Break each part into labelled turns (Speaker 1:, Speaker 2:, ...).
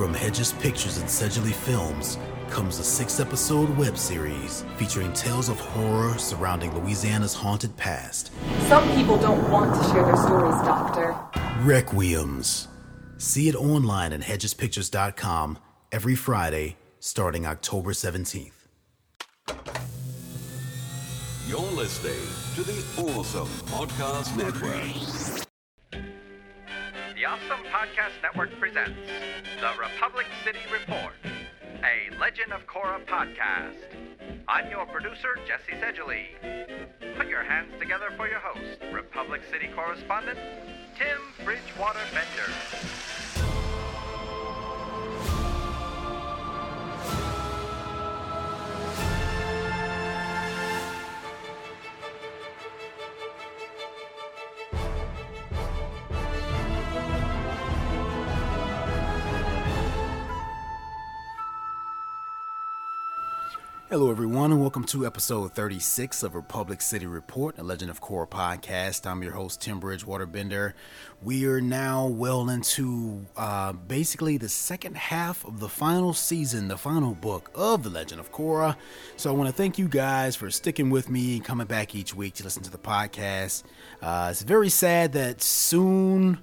Speaker 1: From Hedges Pictures and Sedgley Films comes a six episode web series featuring tales of horror surrounding Louisiana's haunted past.
Speaker 2: Some people don't want to share their stories, Doctor.
Speaker 1: Requiems. See it online at hedgespictures.com every Friday starting October 17th.
Speaker 3: You're listening to the Awesome Podcast Network.
Speaker 4: The Awesome Podcast Network presents The Republic City Report, a Legend of Korra podcast. I'm your producer, Jesse Sedgley. Put your hands together for your host, Republic City correspondent, Tim Bridgewater Bender.
Speaker 1: Hello, everyone, and welcome to episode 36 of Republic City Report, a Legend of Korra podcast. I'm your host, Tim Bridgewater Bender. We are now well into uh, basically the second half of the final season, the final book of The Legend of Korra. So I want to thank you guys for sticking with me and coming back each week to listen to the podcast. Uh, it's very sad that soon,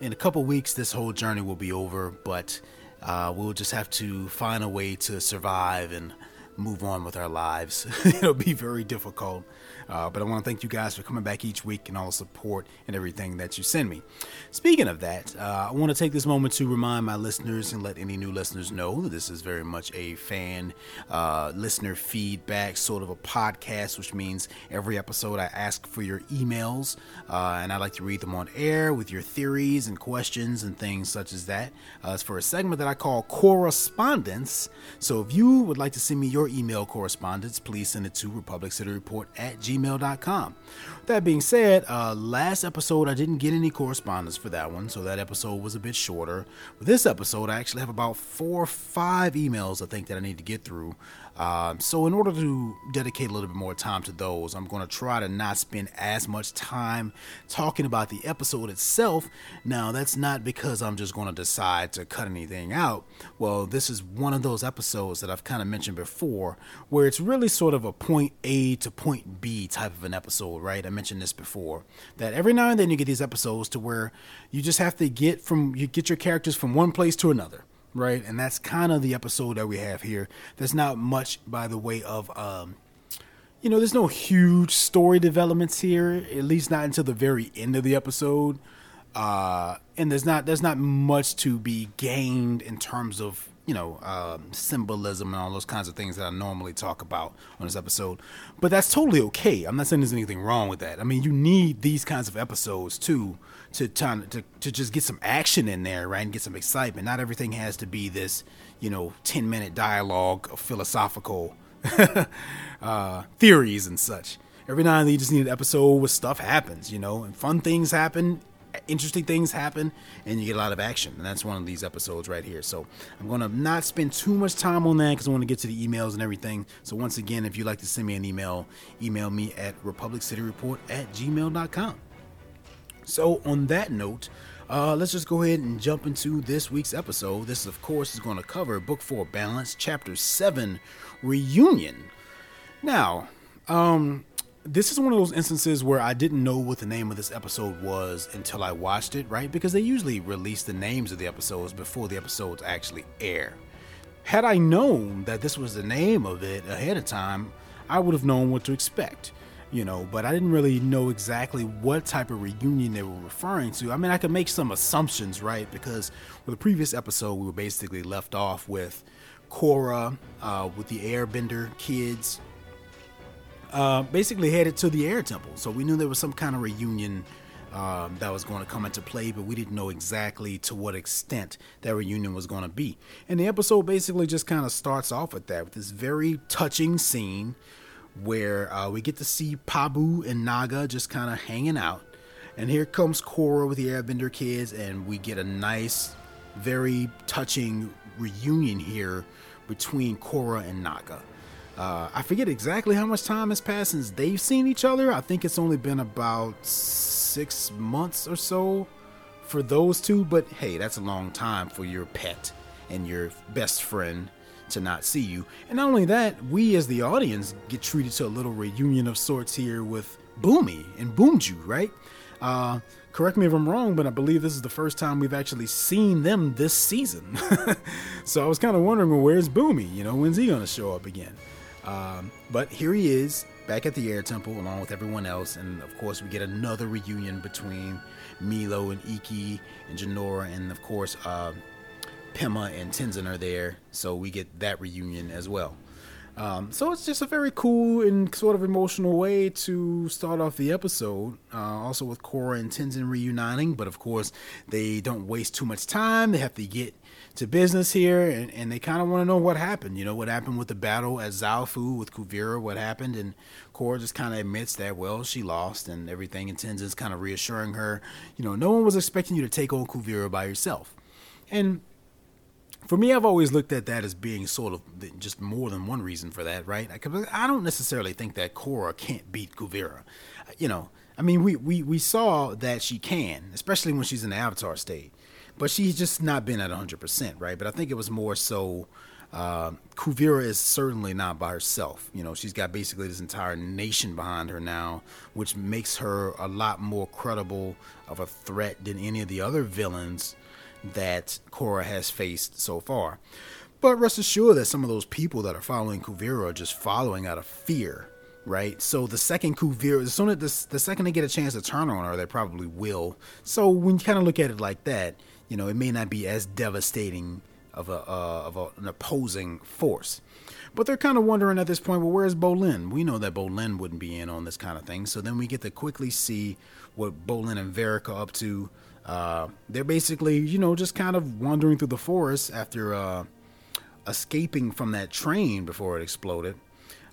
Speaker 1: in a couple weeks, this whole journey will be over, but uh, we'll just have to find a way to survive and move on with our lives. It'll be very difficult. Uh, but I want to thank you guys for coming back each week and all the support and everything that you send me. Speaking of that, uh, I want to take this moment to remind my listeners and let any new listeners know that this is very much a fan uh, listener feedback sort of a podcast, which means every episode I ask for your emails uh, and I like to read them on air with your theories and questions and things such as that. Uh, it's for a segment that I call Correspondence. So if you would like to send me your email correspondence, please send it to Republic City Report at gmail.com. That being said, uh, last episode I didn't get any correspondence for that one, so that episode was a bit shorter. This episode, I actually have about four or five emails I think that I need to get through. Um, so, in order to dedicate a little bit more time to those, I'm going to try to not spend as much time talking about the episode itself. Now, that's not because I'm just going to decide to cut anything out. Well, this is one of those episodes that I've kind of mentioned before where it's really sort of a point A to point B type of an episode, right? I mentioned this before that every now and then you get these episodes to where you just have to get from you get your characters from one place to another right? And that's kind of the episode that we have here. There's not much by the way of, um, you know, there's no huge story developments here, at least not until the very end of the episode. Uh, and there's not there's not much to be gained in terms of you know um, symbolism and all those kinds of things that I normally talk about on this episode. But that's totally okay. I'm not saying there's anything wrong with that. I mean, you need these kinds of episodes too to to to just get some action in there, right, and get some excitement. Not everything has to be this you know 10 minute dialogue of philosophical uh, theories and such. Every now and then you just need an episode where stuff happens, you know, and fun things happen interesting things happen and you get a lot of action and that's one of these episodes right here so i'm going to not spend too much time on that because i want to get to the emails and everything so once again if you'd like to send me an email email me at republiccityreport at gmail.com so on that note uh, let's just go ahead and jump into this week's episode this of course is going to cover book 4 balance chapter 7 reunion now um this is one of those instances where I didn't know what the name of this episode was until I watched it, right? Because they usually release the names of the episodes before the episodes actually air. Had I known that this was the name of it ahead of time, I would have known what to expect, you know, but I didn't really know exactly what type of reunion they were referring to. I mean, I could make some assumptions, right? Because with the previous episode, we were basically left off with Korra, uh, with the Airbender kids, uh, basically headed to the air temple. So we knew there was some kind of reunion um, that was going to come into play, but we didn't know exactly to what extent that reunion was going to be. And the episode basically just kind of starts off with that, with this very touching scene where uh, we get to see Pabu and Naga just kind of hanging out. And here comes Korra with the Airbender kids, and we get a nice, very touching reunion here between Korra and Naga. Uh, I forget exactly how much time has passed since they've seen each other. I think it's only been about six months or so for those two, but hey, that's a long time for your pet and your best friend to not see you. And not only that, we as the audience get treated to a little reunion of sorts here with Bumi and Bumju, right? Uh, correct me if I'm wrong, but I believe this is the first time we've actually seen them this season. so I was kind of wondering, well, where's Bumi? You know, when's he going to show up again? Um, but here he is, back at the Air Temple, along with everyone else. And of course, we get another reunion between Meelo and Ikki and Jinora, and of course, uh, Pema and Tenzin are there. So we get that reunion as well. Um, so it's just a very cool and sort of emotional way to start off the episode. Uh, also with Korra and Tenzin reuniting, but of course they don't waste too much time. They have to get to business here, and, and they kind of want to know what happened. You know what happened with the battle at Zaofu with Kuvira, what happened, and Korra just kind of admits that well she lost and everything, and Tenzin's kind of reassuring her, you know, no one was expecting you to take on Kuvira by yourself, and for me, I've always looked at that as being sort of just more than one reason for that, right? I don't necessarily think that Korra can't beat Kuvira. You know, I mean, we, we, we saw that she can, especially when she's in the Avatar state, but she's just not been at 100%, right? But I think it was more so uh, Kuvira is certainly not by herself. You know, she's got basically this entire nation behind her now, which makes her a lot more credible of a threat than any of the other villains that Korra has faced so far. But rest assured that some of those people that are following Kuvira are just following out of fear, right? So the second Kuvira, as soon as the, the second they get a chance to turn on her, they probably will. So when you kind of look at it like that, you know, it may not be as devastating of a uh, of a, an opposing force. But they're kind of wondering at this point, well, where's Bolin? We know that Bolin wouldn't be in on this kind of thing. So then we get to quickly see what Bolin and Varrick are up to. Uh, they're basically, you know, just kind of wandering through the forest after uh, escaping from that train before it exploded.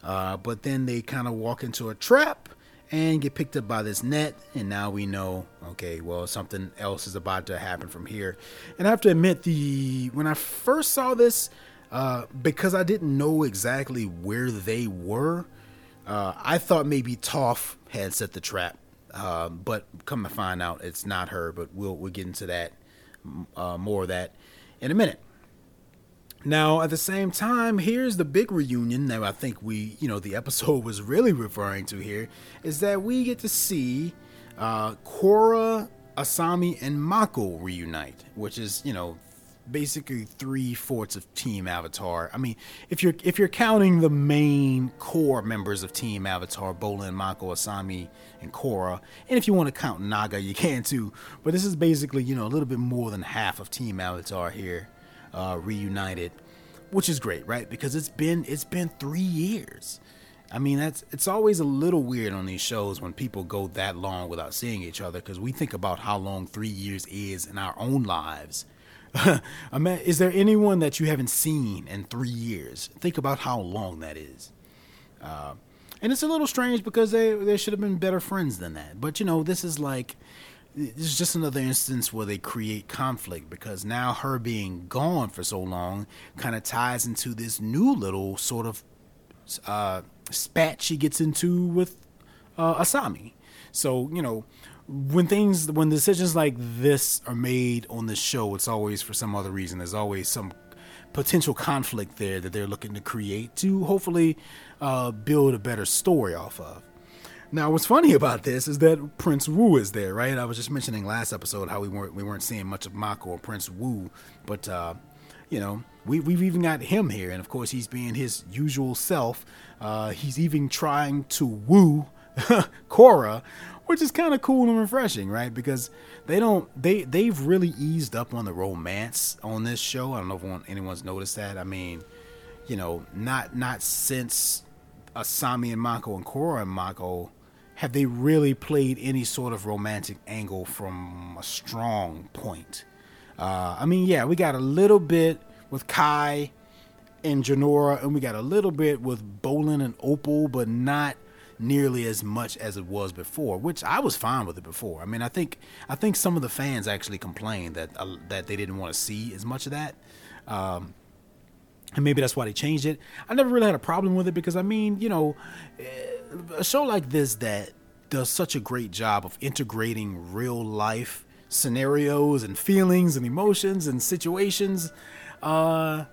Speaker 1: Uh, but then they kind of walk into a trap and get picked up by this net. And now we know, okay, well, something else is about to happen from here. And I have to admit, the when I first saw this, uh, because I didn't know exactly where they were, uh, I thought maybe Toph had set the trap uh, but come to find out, it's not her. But we'll we'll get into that uh, more of that in a minute. Now, at the same time, here's the big reunion that I think we, you know, the episode was really referring to here is that we get to see uh, Korra, Asami, and Mako reunite, which is, you know, basically three fourths of Team Avatar. I mean, if you're if you're counting the main core members of Team Avatar, Bolin, Mako, Asami, and Korra, and if you want to count Naga, you can too. But this is basically you know a little bit more than half of Team Avatar here uh, reunited, which is great, right? Because it's been it's been three years. I mean, that's it's always a little weird on these shows when people go that long without seeing each other because we think about how long three years is in our own lives is there anyone that you haven't seen in three years? Think about how long that is. Uh, and it's a little strange because they they should have been better friends than that. But you know, this is like this is just another instance where they create conflict because now her being gone for so long kind of ties into this new little sort of uh, spat she gets into with uh, Asami. So you know, when things when decisions like this are made on the show, it's always for some other reason. There's always some potential conflict there that they're looking to create to hopefully uh, build a better story off of. Now, what's funny about this is that Prince Wu is there, right? I was just mentioning last episode how we weren't we weren't seeing much of Mako or Prince Wu, but uh, you know we we've even got him here, and of course he's being his usual self. Uh, he's even trying to woo Korra which is kind of cool and refreshing, right? Because they don't they they've really eased up on the romance on this show. I don't know if anyone's noticed that. I mean, you know, not not since Asami and Mako and Korra and Mako have they really played any sort of romantic angle from a strong point. Uh, I mean, yeah, we got a little bit with Kai and Jinora, and we got a little bit with Bolin and Opal, but not nearly as much as it was before, which I was fine with it before. I mean, I think I think some of the fans actually complained that uh, that they didn't want to see as much of that. Um, and maybe that's why they changed it. I never really had a problem with it because I mean, you know, eh, a show like this that does such a great job of integrating real life scenarios and feelings and emotions and situations uh,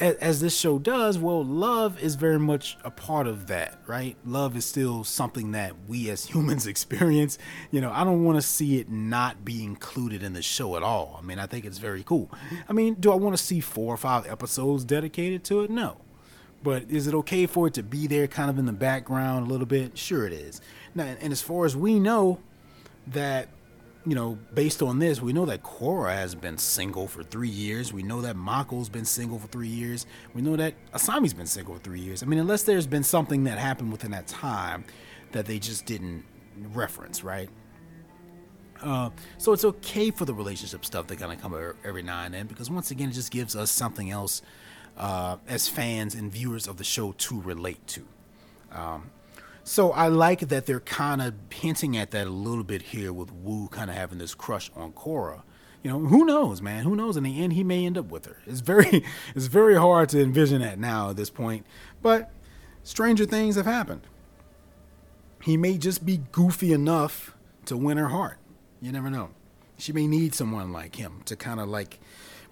Speaker 1: as, as this show does, well, love is very much a part of that, right? Love is still something that we as humans experience. You know, I don't want to see it not be included in the show at all. I mean, I think it's very cool. I mean, do I want to see four or five episodes dedicated to it? No. But is it okay for it to be there kind of in the background a little bit? Sure, it is. Now, and as far as we know, that you know, based on this, we know that Korra has been single for three years. We know that Mako's been single for three years. We know that Asami's been single for three years. I mean, unless there's been something that happened within that time that they just didn't reference, right? Uh, so it's okay for the relationship stuff to kind of come every now and then because once again, it just gives us something else uh, as fans and viewers of the show to relate to. Um, so I like that they're kind of hinting at that a little bit here with Wu kind of having this crush on Korra. You know, who knows, man? Who knows? In the end, he may end up with her. It's very, it's very hard to envision that now at this point. But stranger things have happened. He may just be goofy enough to win her heart. You never know. She may need someone like him to kind of like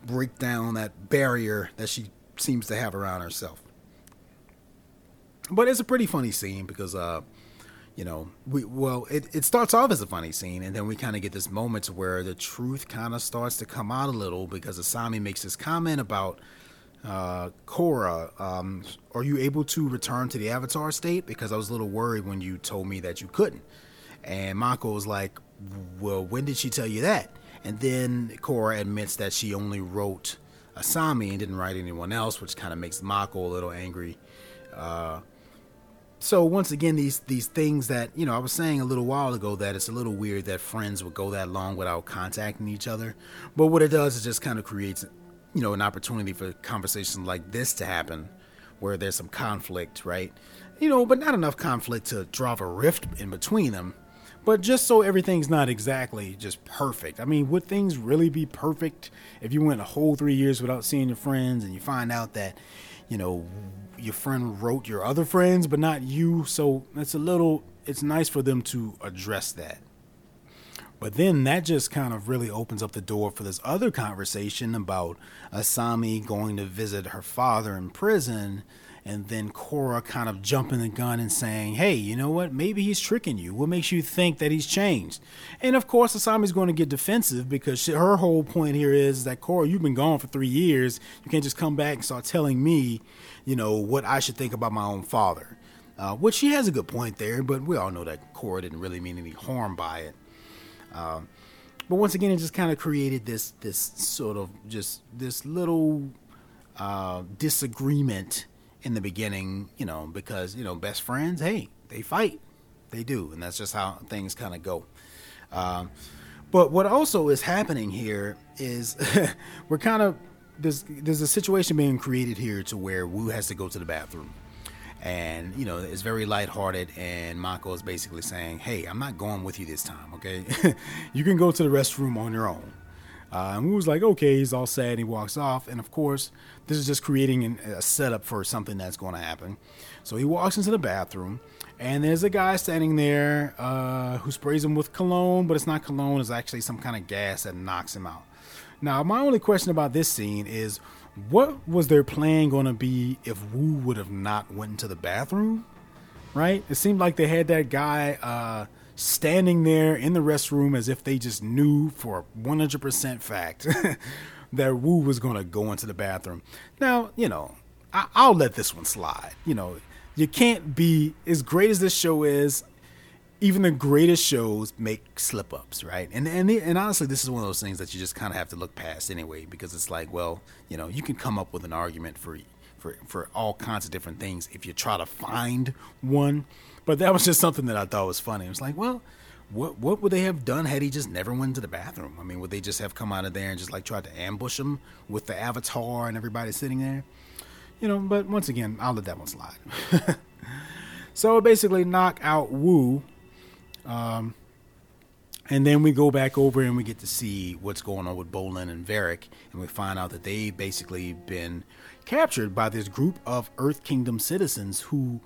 Speaker 1: break down that barrier that she seems to have around herself. But it's a pretty funny scene because, uh, you know, we well, it, it starts off as a funny scene, and then we kind of get this moment where the truth kind of starts to come out a little because Asami makes this comment about uh, Korra. Um, are you able to return to the Avatar state? Because I was a little worried when you told me that you couldn't. And Mako was like, "Well, when did she tell you that?" And then Korra admits that she only wrote Asami and didn't write anyone else, which kind of makes Mako a little angry. Uh, so once again these these things that you know i was saying a little while ago that it's a little weird that friends would go that long without contacting each other. But what it does is just kind of creates you know an opportunity for conversations like this to happen where there's some conflict right? You know but not enough conflict to drive a rift in between them but just so everything's not exactly just perfect. I mean would things really be perfect if you went a whole three years without seeing your friends and you find out that you know your friend wrote your other friends, but not you. So it's a little, it's nice for them to address that. But then that just kind of really opens up the door for this other conversation about Asami going to visit her father in prison and then Korra kind of jumping the gun and saying, "Hey, you know what? Maybe he's tricking you. What makes you think that he's changed?" And of course, Asami's going to get defensive because she, her whole point here is that Korra, you've been gone for three years. You can't just come back and start telling me, you know, what I should think about my own father. Uh, which she has a good point there, but we all know that Korra didn't really mean any harm by it. Um, but once again, it just kind of created this this sort of just this little uh, disagreement in the beginning, you know, because, you know, best friends, hey, they fight. They do. And that's just how things kind of go. Um, but what also is happening here is we're kind of, there's, there's a situation being created here to where Wu has to go to the bathroom. And, you know, it's very lighthearted. And Mako is basically saying, hey, I'm not going with you this time, okay? you can go to the restroom on your own. Uh, and Wu's like, okay, he's all sad. And he walks off. And of course, this is just creating an, a setup for something that's going to happen. So he walks into the bathroom, and there's a guy standing there uh, who sprays him with cologne, but it's not cologne, it's actually some kind of gas that knocks him out. Now, my only question about this scene is what was their plan going to be if Wu would have not went into the bathroom? Right? It seemed like they had that guy uh, standing there in the restroom as if they just knew for 100% fact that Wu was going to go into the bathroom. Now, you know, I, I'll let this one slide. You know, you can't be as great as this show is. Even the greatest shows make slip ups, right? And and and honestly, this is one of those things that you just kind of have to look past anyway, because it's like, well, you know, you can come up with an argument for for for all kinds of different things if you try to find one. But that was just something that I thought was funny. It was like, well, what what would they have done had he just never went to the bathroom? I mean, would they just have come out of there and just like tried to ambush him with the avatar and everybody sitting there? You know, but once again, I'll let that one slide. so basically, knock out Wu, um, and then we go back over and we get to see what's going on with Bolin and Varrick, and we find out that they've basically been captured by this group of Earth Kingdom citizens who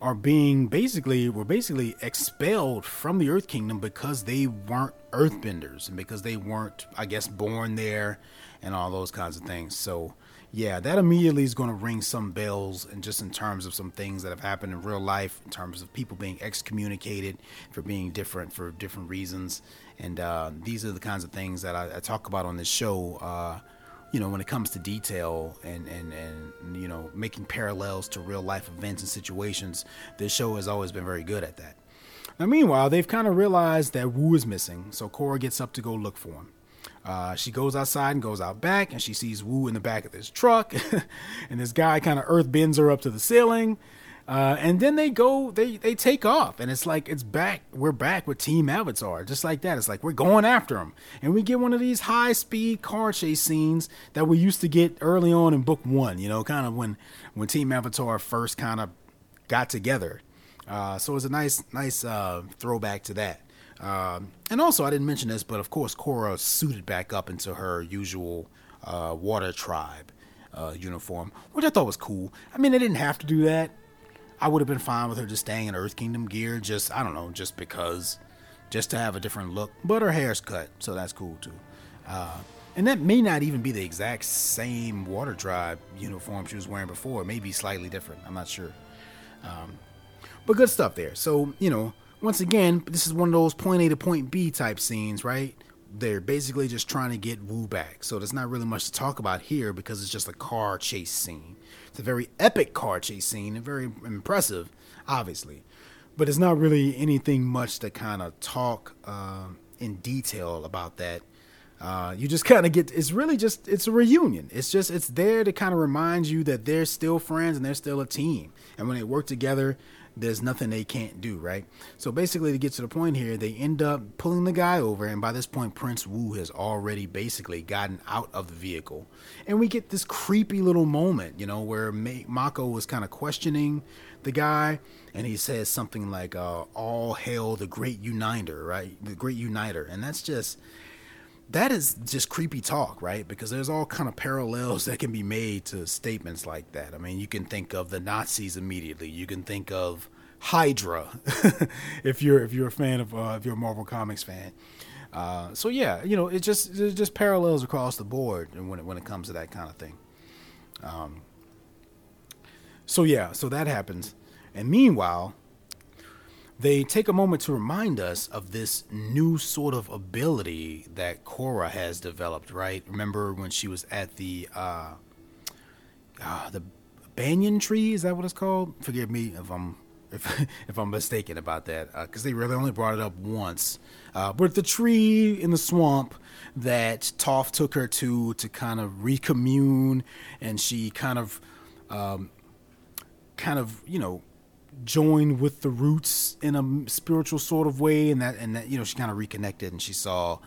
Speaker 1: are being basically were basically expelled from the Earth Kingdom because they weren't Earthbenders and because they weren't, I guess, born there and all those kinds of things. So yeah, that immediately is going to ring some bells, and just in terms of some things that have happened in real life, in terms of people being excommunicated for being different for different reasons, and uh, these are the kinds of things that I, I talk about on this show. Uh, you know, when it comes to detail and, and, and, you know, making parallels to real life events and situations, this show has always been very good at that. Now, meanwhile, they've kind of realized that Wu is missing, so Korra gets up to go look for him. Uh, she goes outside and goes out back, and she sees Wu in the back of this truck, and this guy kind of earth bends her up to the ceiling. Uh, and then they go, they they take off, and it's like it's back. We're back with Team Avatar, just like that. It's like we're going after them, and we get one of these high speed car chase scenes that we used to get early on in book one. You know, kind of when when Team Avatar first kind of got together. Uh, so it's a nice nice uh, throwback to that. Um, and also, I didn't mention this, but of course, Korra suited back up into her usual uh, Water Tribe uh, uniform, which I thought was cool. I mean, they didn't have to do that. I would have been fine with her just staying in Earth Kingdom gear, just, I don't know, just because, just to have a different look. But her hair's cut, so that's cool too. Uh, and that may not even be the exact same Water Tribe uniform she was wearing before. It may be slightly different. I'm not sure. Um, but good stuff there. So, you know, once again, this is one of those point A to point B type scenes, right? They're basically just trying to get Wu back. So there's not really much to talk about here because it's just a car chase scene. It's a very epic car chase scene and very impressive, obviously. But it's not really anything much to kind of talk uh, in detail about that. Uh, you just kind of get it's really just it's a reunion it's just it's there to kind of remind you that they're still friends and they're still a team and when they work together there's nothing they can't do, right? So basically, to get to the point here, they end up pulling the guy over, and by this point, Prince Wu has already basically gotten out of the vehicle. And we get this creepy little moment, you know, where Mako was kind of questioning the guy, and he says something like, uh, All hail the great uniter, right? The great uniter. And that's just that is just creepy talk, right? Because there's all kind of parallels that can be made to statements like that. I mean, you can think of the Nazis immediately. You can think of Hydra, if you're if you're a fan of uh, if you're a Marvel Comics fan. Uh, so yeah, you know, it just it just parallels across the board when it, when it comes to that kind of thing. Um, so yeah, so that happens, and meanwhile, they take a moment to remind us of this new sort of ability that Korra has developed, right? Remember when she was at the uh, uh, the banyan tree? Is that what it's called? Forgive me if I'm if if I'm mistaken about that, because uh, they really only brought it up once. Uh, but the tree in the swamp that Toph took her to to kind of recommune, and she kind of, um, kind of you know joined with the roots in a spiritual sort of way, and that and that you know she kind of reconnected and she saw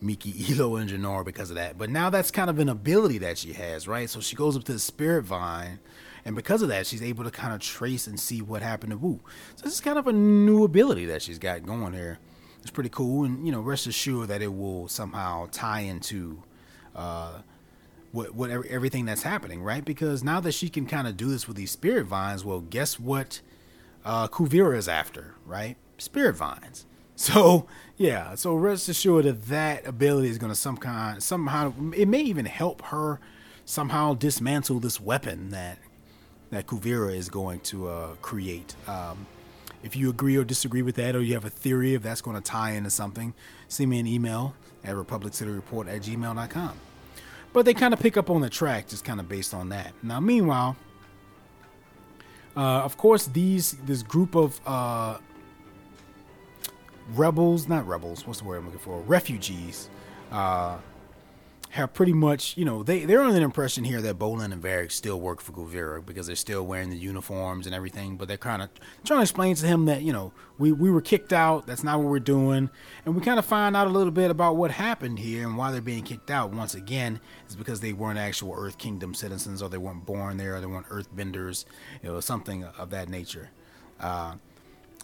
Speaker 1: Miki, Ilo, and Jinora because of that. But now that's kind of an ability that she has, right? So she goes up to the spirit vine, and because of that, she's able to kind of trace and see what happened to Wu. So this is kind of a new ability that she's got going here. It's pretty cool, and you know, rest assured that it will somehow tie into. Uh, what, what everything that's happening, right? Because now that she can kind of do this with these spirit vines, well, guess what? Uh, Kuvira is after, right? Spirit vines. So yeah, so rest assured that that ability is going to some kind somehow it may even help her somehow dismantle this weapon that that Kuvira is going to uh, create. Um, if you agree or disagree with that, or you have a theory if that's going to tie into something, send me an email at republiccityreport at gmail.com. But they kind of pick up on the track just kind of based on that. Now, meanwhile, uh, of course, these this group of uh, rebels, not rebels, what's the word I'm looking for? Refugees. Uh, have pretty much, you know, they, they're under the impression here that Bolin and Varrick still work for Kuvira because they're still wearing the uniforms and everything, but they're kind of trying to explain to him that, you know, we, we were kicked out, that's not what we're doing, and we kind of find out a little bit about what happened here and why they're being kicked out once again is because they weren't actual Earth Kingdom citizens or they weren't born there or they weren't Earthbenders, you know, something of that nature. Uh,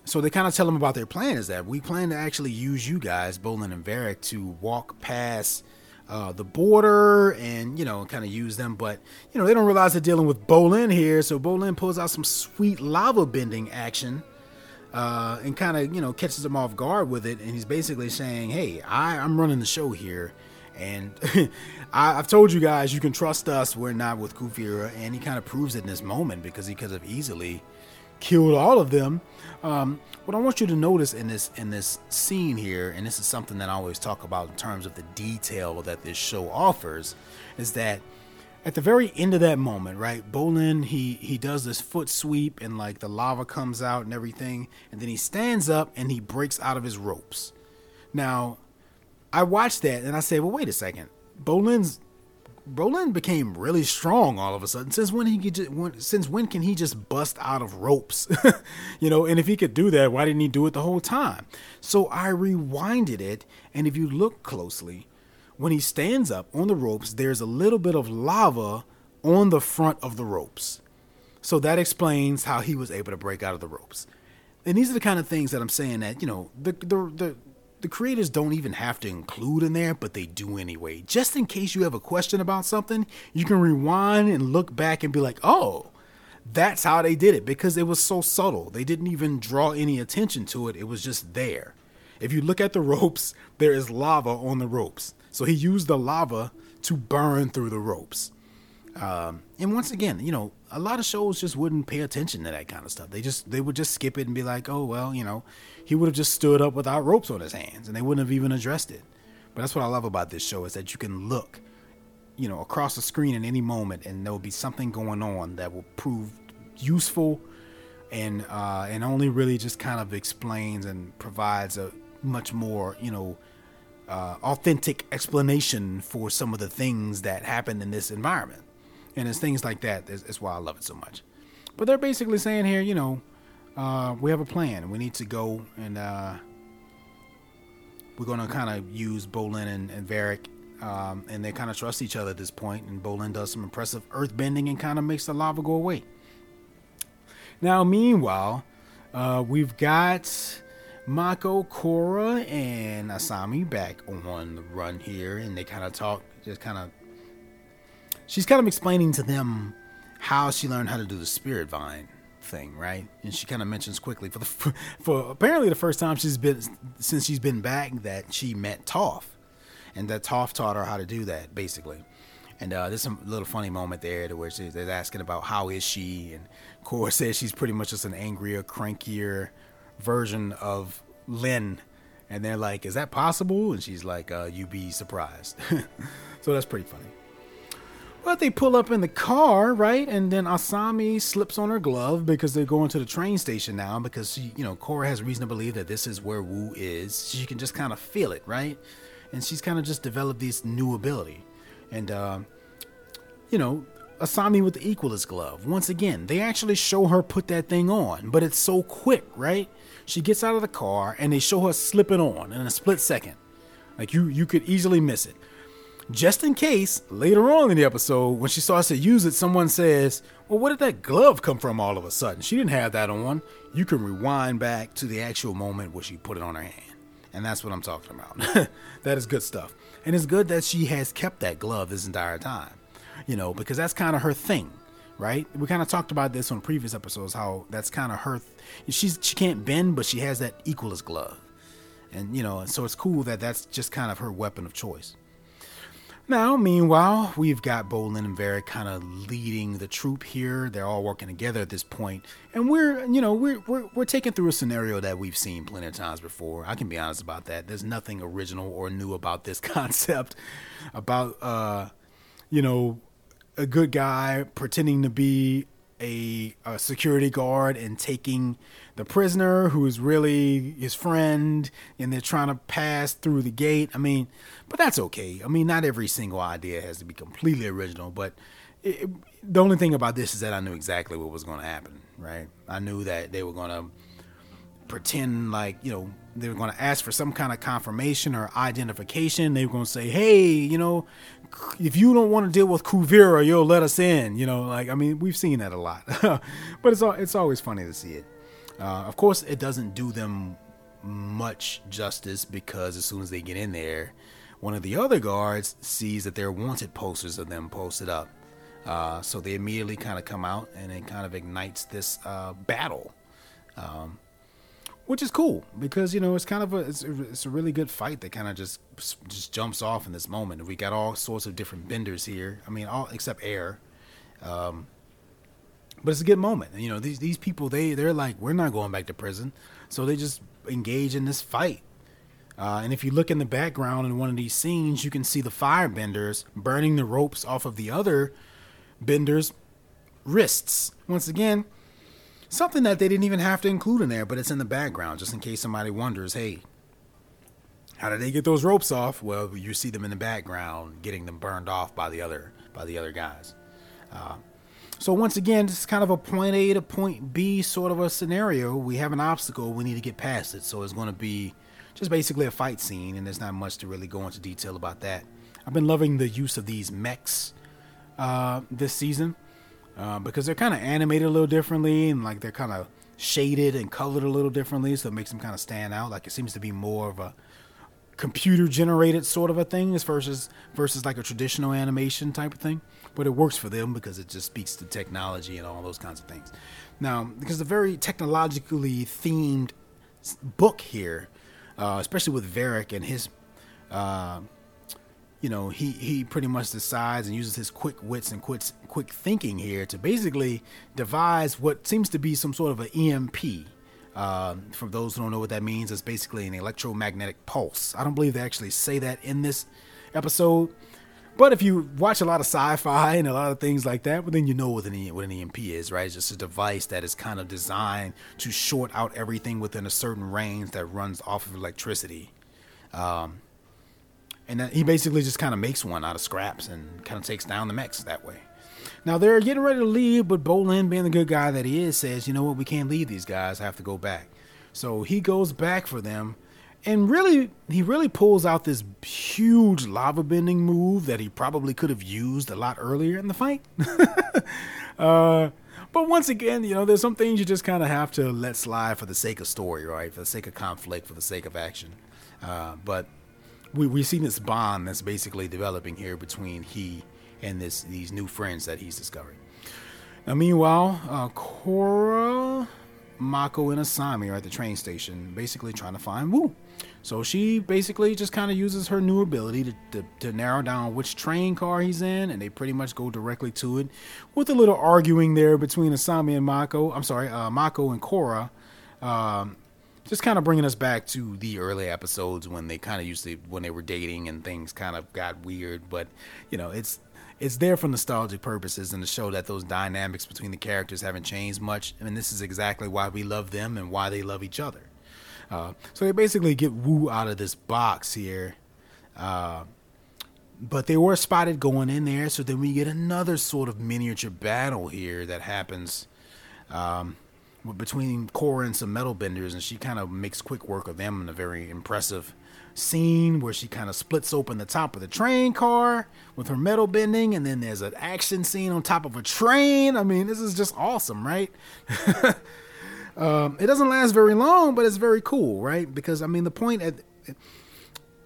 Speaker 1: so they kind of tell them about their plan is that we plan to actually use you guys, Bolin and Varrick, to walk past uh, the border and you know kind of use them. But you know they don't realize they're dealing with bolin here. So bolin pulls out some sweet lava bending action uh, and kind of you know catches them off guard with it. And he's basically saying hey I, i'm running the show here. And I, have told you guys you can trust us. We're not with kuvira and he kind of proves it in this moment because he could have easily killed all of them um, what I want you to notice in this in this scene here, and this is something that I always talk about in terms of the detail that this show offers, is that at the very end of that moment, right? Bolin he he does this foot sweep and like the lava comes out and everything, and then he stands up and he breaks out of his ropes. Now, I watched that and I said, well, wait a second. Bolin's Bolin became really strong all of a sudden. Since when he could just, when, since when can he just bust out of ropes? you know, and if he could do that, why didn't he do it the whole time? So I rewinded it, and if you look closely, when he stands up on the ropes, there's a little bit of lava on the front of the ropes. So that explains how he was able to break out of the ropes. And these are the kind of things that I'm saying that, you know, the the the the creators don't even have to include in there, but they do anyway. Just in case you have a question about something, you can rewind and look back and be like, oh, that's how they did it because it was so subtle. They didn't even draw any attention to it, it was just there. If you look at the ropes, there is lava on the ropes. So he used the lava to burn through the ropes. Um, and once again, you know, a lot of shows just wouldn't pay attention to that kind of stuff. They just they would just skip it and be like, oh well, you know, he would have just stood up without ropes on his hands, and they wouldn't have even addressed it. But that's what I love about this show is that you can look, you know, across the screen at any moment, and there will be something going on that will prove useful, and uh, and only really just kind of explains and provides a much more, you know. Uh, authentic explanation for some of the things that happen in this environment and it's things like that that's, that's why I love it so much. But they're basically saying here, you know, uh, we have a plan. We need to go and uh, we're going to kind of use Bolin and, and Varrick, um, and they kind of trust each other at this point. And Bolin does some impressive earth bending and kind of makes the lava go away. Now, meanwhile, uh, we've got Mako, Korra, and Asami back on the run here, and they kind of talk, just kind of she's kind of explaining to them how she learned how to do the spirit vine thing, right? And she kind of mentions quickly for the for, apparently the first time she's been since she's been back that she met Toph, and that Toph taught her how to do that basically. And uh, there's some little funny moment there to where she's they're asking about how is she, and Korra says she's pretty much just an angrier, crankier version of Lin. And they're like, "Is that possible?" And she's like, uh, "You be surprised." so that's pretty funny. But they pull up in the car, right? And then Asami slips on her glove because they're going to the train station now because she, you know, Korra has reason to believe that this is where Wu is. She can just kind of feel it, right? And she's kind of just developed this new ability. And, uh, you know, Asami with the Equalist glove. Once again, they actually show her put that thing on, but it's so quick, right? She gets out of the car and they show her slip it on in a split second. Like you, you could easily miss it just in case later on in the episode, when she starts to use it, someone says, Well, where did that glove come from all of a sudden? She didn't have that on. You can rewind back to the actual moment where she put it on her hand. And that's what I'm talking about. that is good stuff. And it's good that she has kept that glove this entire time, you know, because that's kind of her thing, right? We kind of talked about this on previous episodes, how that's kind of her. Th- she's she can't bend, but she has that equalist glove, and you know, so it's cool that that's just kind of her weapon of choice. Now, meanwhile, we've got Bolin and Varrick kind of leading the troop here. They're all working together at this point, and we're, you know, we're we're we're taking through a scenario that we've seen plenty of times before. I can be honest about that. There's nothing original or new about this concept about, uh, you know, a good guy pretending to be a, a security guard and taking the prisoner who is really his friend and they're trying to pass through the gate. I mean, but that's okay. I mean, not every single idea has to be completely original, but it, the only thing about this is that I knew exactly what was going to happen, right? I knew that they were going to pretend like, you know, they were going to ask for some kind of confirmation or identification. They were going to say, hey, you know, if you don't want to deal with Kuvira, you'll let us in. You know, like I mean, we've seen that a lot, but it's all, it's always funny to see it. Uh, of course, it doesn't do them much justice because as soon as they get in there, one of the other guards sees that there are wanted posters of them posted up. Uh, so they immediately kind of come out and it kind of ignites this uh, battle. Um, which is cool because you know it's kind of a it's, it's a really good fight that kind of just just jumps off in this moment. We got all sorts of different benders here. I mean, all except air. Um, but it's a good moment. You know, these these people they they're like we're not going back to prison, so they just engage in this fight. Uh, and if you look in the background in one of these scenes, you can see the firebenders burning the ropes off of the other benders' wrists. Once again, something that they didn't even have to include in there, but it's in the background just in case somebody wonders, hey, how did they get those ropes off? Well, you see them in the background getting them burned off by the other by the other guys. Uh, so once again, it's kind of a point A to point B sort of a scenario. We have an obstacle, we need to get past it. So it's going to be just basically a fight scene, and there's not much to really go into detail about that. I've been loving the use of these mechs uh, this season uh, because they're kind of animated a little differently and like they're kind of shaded and colored a little differently, so it makes them kind of stand out. Like it seems to be more of a computer generated sort of a thing as versus versus like a traditional animation type of thing but it works for them because it just speaks to technology and all those kinds of things now because the very technologically themed book here uh, especially with Varrick and his uh, you know he he pretty much decides and uses his quick wits and quick quick thinking here to basically devise what seems to be some sort of an EMP uh, for those who don't know what that means, it's basically an electromagnetic pulse. I don't believe they actually say that in this episode. But if you watch a lot of sci-fi and a lot of things like that, well, then you know what an, what an EMP is, right? It's just a device that is kind of designed to short out everything within a certain range that runs off of electricity. Um, and he basically just kind of makes one out of scraps and kind of takes down the mechs that way. Now they're getting ready to leave, but Bolin, being the good guy that he is, says, "You know what? We can't leave these guys. I have to go back." So he goes back for them, and really, he really pulls out this huge lava bending move that he probably could have used a lot earlier in the fight. uh, but once again, you know, there's some things you just kind of have to let slide for the sake of story, right? For the sake of conflict, for the sake of action. Uh, but we we see this bond that's basically developing here between he and this these new friends that he's discovering. Now, meanwhile, uh, Korra, Mako, and Asami are at the train station, basically trying to find Wu. So she basically just kind of uses her new ability to, to, to, narrow down which train car he's in, and they pretty much go directly to it, with a little arguing there between Asami and Mako. I'm sorry, uh, Mako and Korra. Um, just kind of bringing us back to the early episodes when they kind of used to when they were dating and things kind of got weird. But you know, it's it's there for nostalgic purposes and to show that those dynamics between the characters haven't changed much. I mean, this is exactly why we love them and why they love each other. Uh, so they basically get Wu out of this box here. Uh, but they were spotted going in there, so then we get another sort of miniature battle here that happens um, between Korra and some metal benders, and she kind of makes quick work of them in a very impressive scene where she kind of splits open the top of the train car with her metal bending, and then there's an action scene on top of a train. I mean, this is just awesome, right? um, it doesn't last very long, but it's very cool, right? Because I mean, the point at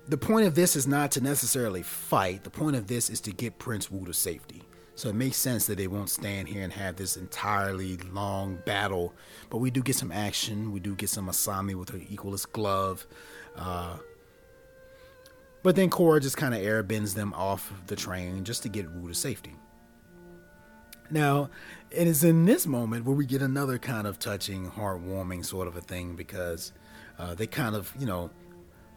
Speaker 1: the point of this is not to necessarily fight. The point of this is to get Prince Wu to safety. So it makes sense that they won't stand here and have this entirely long battle. But we do get some action. We do get some Asami with her equalist glove. Uh, but then Korra just kind of airbends them off the train just to get Wu to safety. Now, it is in this moment where we get another kind of touching, heartwarming sort of a thing because uh, they kind of, you know,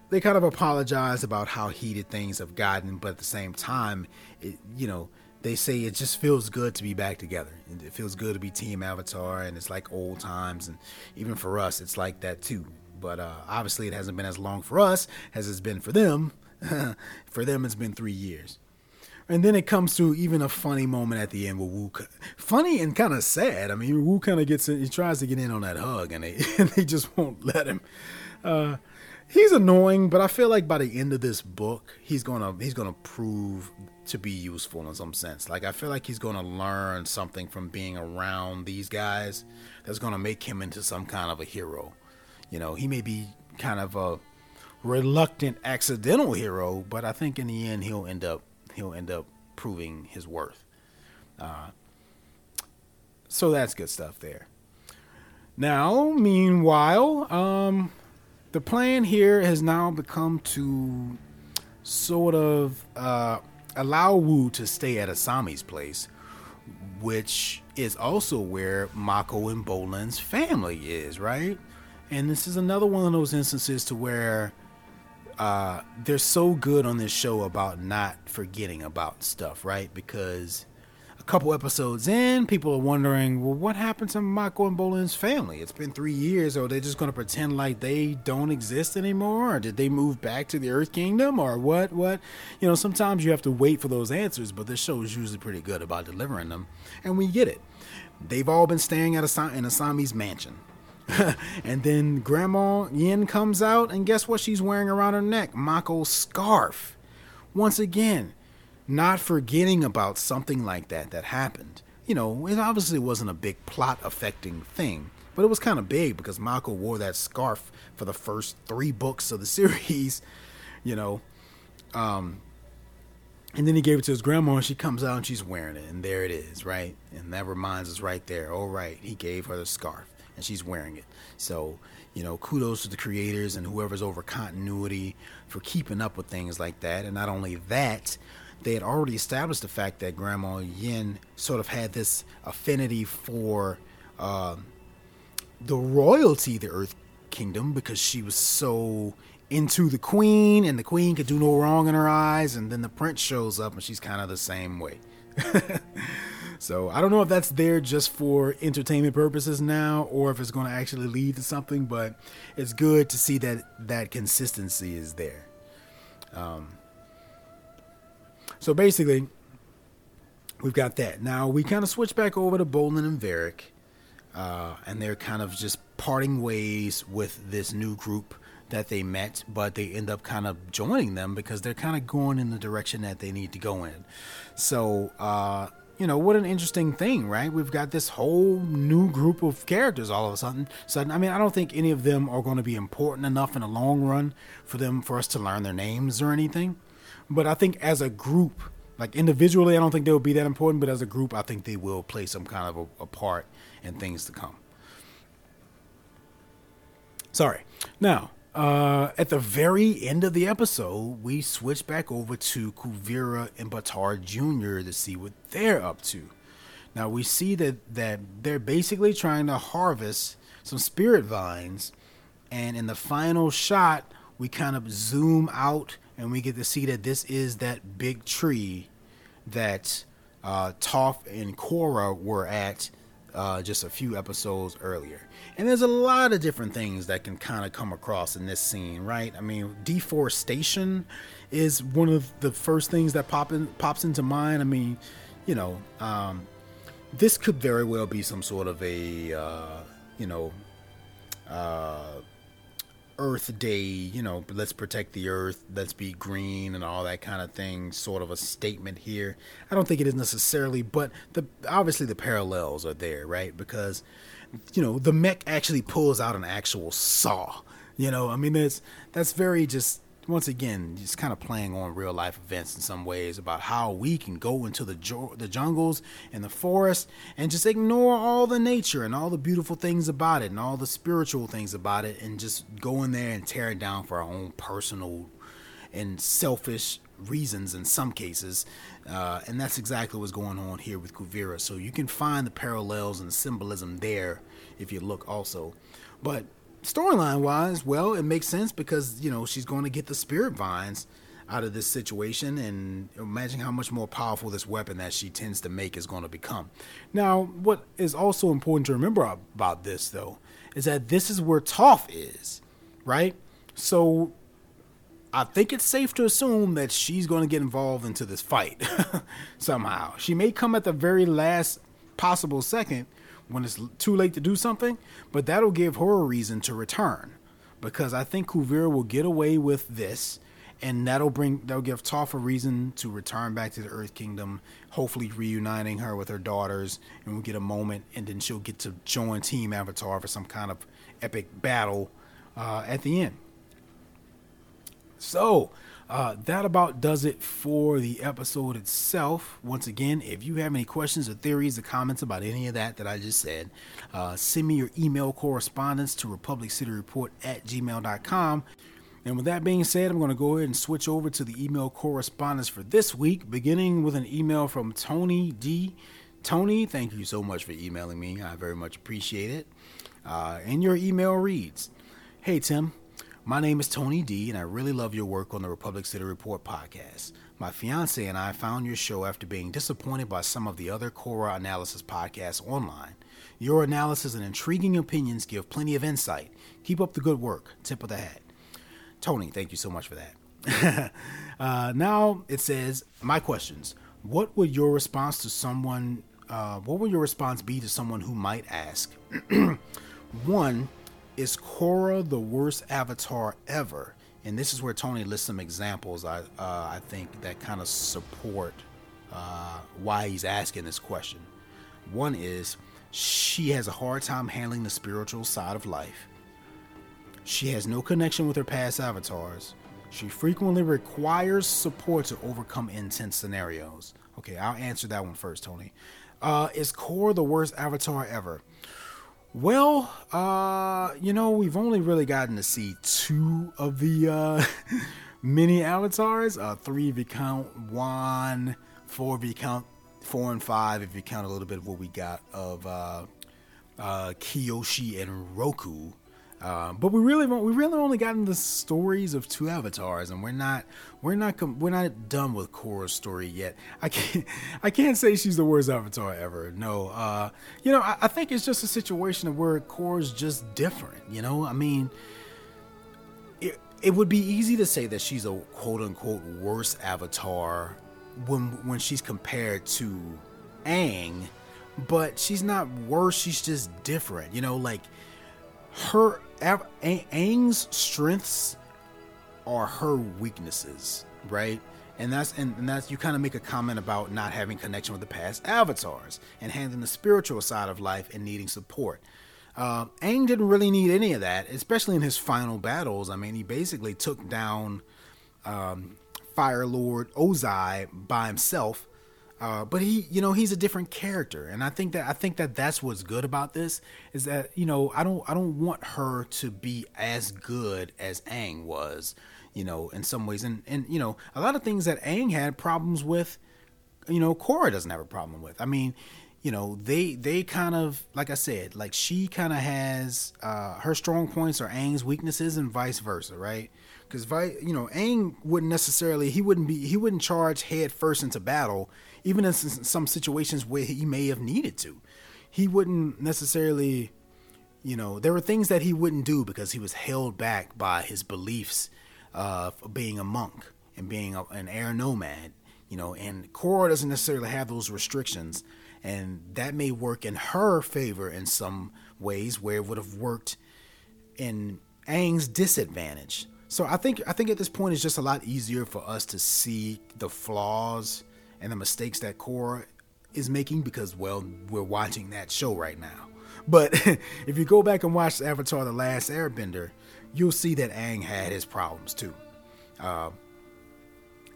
Speaker 1: they kind of apologize about how heated things have gotten, but at the same time, it, you know, they say it just feels good to be back together. It feels good to be Team Avatar, and it's like old times, and even for us, it's like that too. But uh, obviously, it hasn't been as long for us as it's been for them. For them, it's been three years. And then it comes to even a funny moment at the end where Wu, funny and kind of sad. I mean, Wu kind of gets in, he tries to get in on that hug, and they and they just won't let him. Uh, he's annoying, but I feel like by the end of this book, he's gonna he's gonna prove to be useful in some sense. Like I feel like he's gonna learn something from being around these guys that's gonna make him into some kind of a hero. You know, he may be kind of a reluctant accidental hero, but I think in the end he'll end up he'll end up proving his worth. Uh, so that's good stuff there. Now, meanwhile, um, the plan here has now become to sort of uh, allow Wu to stay at Asami's place, which is also where Mako and Bolin's family is, right? And this is another one of those instances to where uh, they're so good on this show about not forgetting about stuff, right? Because a couple episodes in, people are wondering, well, what happened to Mako and Bolin's family? It's been three years, or they're just going to pretend like they don't exist anymore, or did they move back to the Earth Kingdom, or what? What? You know, sometimes you have to wait for those answers, but this show is usually pretty good about delivering them, and we get it. They've all been staying at Asami, in Asami's mansion. and then Grandma Yin comes out, and guess what she's wearing around her neck? Mako's scarf. Once again, not forgetting about something like that that happened. You know, it obviously wasn't a big plot affecting thing, but it was kind of big because Mako wore that scarf for the first three books of the series, you know. Um, and then he gave it to his grandma, and she comes out and she's wearing it, and there it is, right? And that reminds us right there. All right, he gave her the scarf, and she's wearing it. So, you know, kudos to the creators and whoever's over continuity for keeping up with things like that. And not only that, they had already established the fact that Grandma Yin sort of had this affinity for uh, the royalty, the Earth Kingdom, because she was so into the Queen, and the Queen could do no wrong in her eyes. And then the Prince shows up, and she's kind of the same way. so I don't know if that's there just for entertainment purposes now, or if it's going to actually lead to something. But it's good to see that that consistency is there. Um, so basically, we've got that. Now we kind of switch back over to Bolin and Varrick, uh, and they're kind of just parting ways with this new group that they met, but they end up kind of joining them because they're kind of going in the direction that they need to go in. So, uh, you know, what an interesting thing, right? We've got this whole new group of characters all of a sudden. So, I mean, I don't think any of them are going to be important enough in the long run for them for us to learn their names or anything. But I think as a group, like individually, I don't think they will be that important. But as a group, I think they will play some kind of a, a part in things to come. Sorry. Now, uh, at the very end of the episode, we switch back over to Kuvira and Baatar Jr. to see what they're up to. Now we see that that they're basically trying to harvest some spirit vines, and in the final shot, we kind of zoom out and we get to see that this is that big tree that uh, Toph and Korra were at uh, just a few episodes earlier. And there's a lot of different things that can kind of come across in this scene, right? I mean, deforestation is one of the first things that pop in, pops into mind. I mean, you know, um, this could very well be some sort of a, uh, you know, uh, Earth Day, you know, let's protect the Earth, let's be green, and all that kind of thing. Sort of a statement here. I don't think it is necessarily, but the obviously the parallels are there, right? Because you know the mech actually pulls out an actual saw. You know, I mean, that's that's very just once again, just kind of playing on real life events in some ways about how we can go into the jo- the jungles and the forest and just ignore all the nature and all the beautiful things about it and all the spiritual things about it and just go in there and tear it down for our own personal and selfish reasons in some cases. Uh, and that's exactly what's going on here with Kuvira. So you can find the parallels and symbolism there if you look also. But storyline wise, well, it makes sense because you know she's going to get the spirit vines out of this situation, and imagine how much more powerful this weapon that she tends to make is going to become. Now, what is also important to remember about this, though, is that this is where Toph is, right? So. I think it's safe to assume that she's going to get involved into this fight somehow. She may come at the very last possible second, when it's too late to do something, but that'll give her a reason to return because I think Kuvira will get away with this and that'll bring that'll give Toph a reason to return back to the Earth Kingdom, hopefully reuniting her with her daughters, and we'll get a moment, and then she'll get to join Team Avatar for some kind of epic battle uh, at the end. So, uh, that about does it for the episode itself. Once again, if you have any questions or theories or comments about any of that that I just said, uh, send me your email correspondence to republiccityreport at gmail.com. And with that being said, I'm going to go ahead and switch over to the email correspondence for this week, beginning with an email from Tony D. Tony, thank you so much for emailing me. I very much appreciate it. Uh, and your email reads Hey, Tim. My name is Tony D, and I really love your work on the Republic City Report podcast. My fiance and I found your show after being disappointed by some of the other Korra analysis podcasts online. Your analysis and intriguing opinions give plenty of insight. Keep up the good work. Tip of the hat. Tony, thank you so much for that. uh, now it says, My questions. What would your response to someone, uh, what would your response be to someone who might ask, one, is Korra the worst avatar ever? And this is where Tony lists some examples I uh, I think that kind of support uh, why he's asking this question. One is she has a hard time handling the spiritual side of life. She has no connection with her past avatars. She frequently requires support to overcome intense scenarios. Okay, I'll answer that one first, Tony. Uh, is Korra the worst avatar ever? Well, uh, you know, we've only really gotten to see two of the uh, mini avatars. Uh, three if you count one, four if you count four and five if you count a little bit of what we got of uh, uh, Kyoshi and Roku. Uh, but we really we really only gotten the stories of two avatars, and we're not we're not we're not done with Korra's story yet. I can't I can't say she's the worst avatar ever. No, uh, you know I, I think it's just a situation where Korra's just different. You know, I mean, it it would be easy to say that she's a quote unquote worse avatar when when she's compared to Aang, but she's not worse. She's just different. You know, like her Aang's strengths are her weaknesses, right? And that's and, and that's you kind of make a comment about not having connection with the past avatars and handling the spiritual side of life and needing support. Uh, Aang didn't really need any of that, especially in his final battles. I mean, he basically took down um, Fire Lord Ozai by himself uh, but he, you know, he's a different character, and I think that I think that that's what's good about this is that you know I don't I don't want her to be as good as Aang was, you know, in some ways, and and you know a lot of things that Aang had problems with, you know, Korra doesn't have a problem with. I mean, you know, they they kind of like I said, like she kind of has uh, her strong points are Aang's weaknesses, and vice versa, right? Because you know, Aang wouldn't necessarily he wouldn't be he wouldn't charge head first into battle even in some situations where he may have needed to. He wouldn't necessarily, you know, there were things that he wouldn't do because he was held back by his beliefs uh, of being a monk and being a, an air nomad, you know, and Korra doesn't necessarily have those restrictions. And that may work in her favor in some ways where it would have worked in Aang's disadvantage. So I think I think at this point it's just a lot easier for us to see the flaws and the mistakes that Korra is making because, well, we're watching that show right now. But if you go back and watch Avatar The Last Airbender, you'll see that Aang had his problems too. Uh,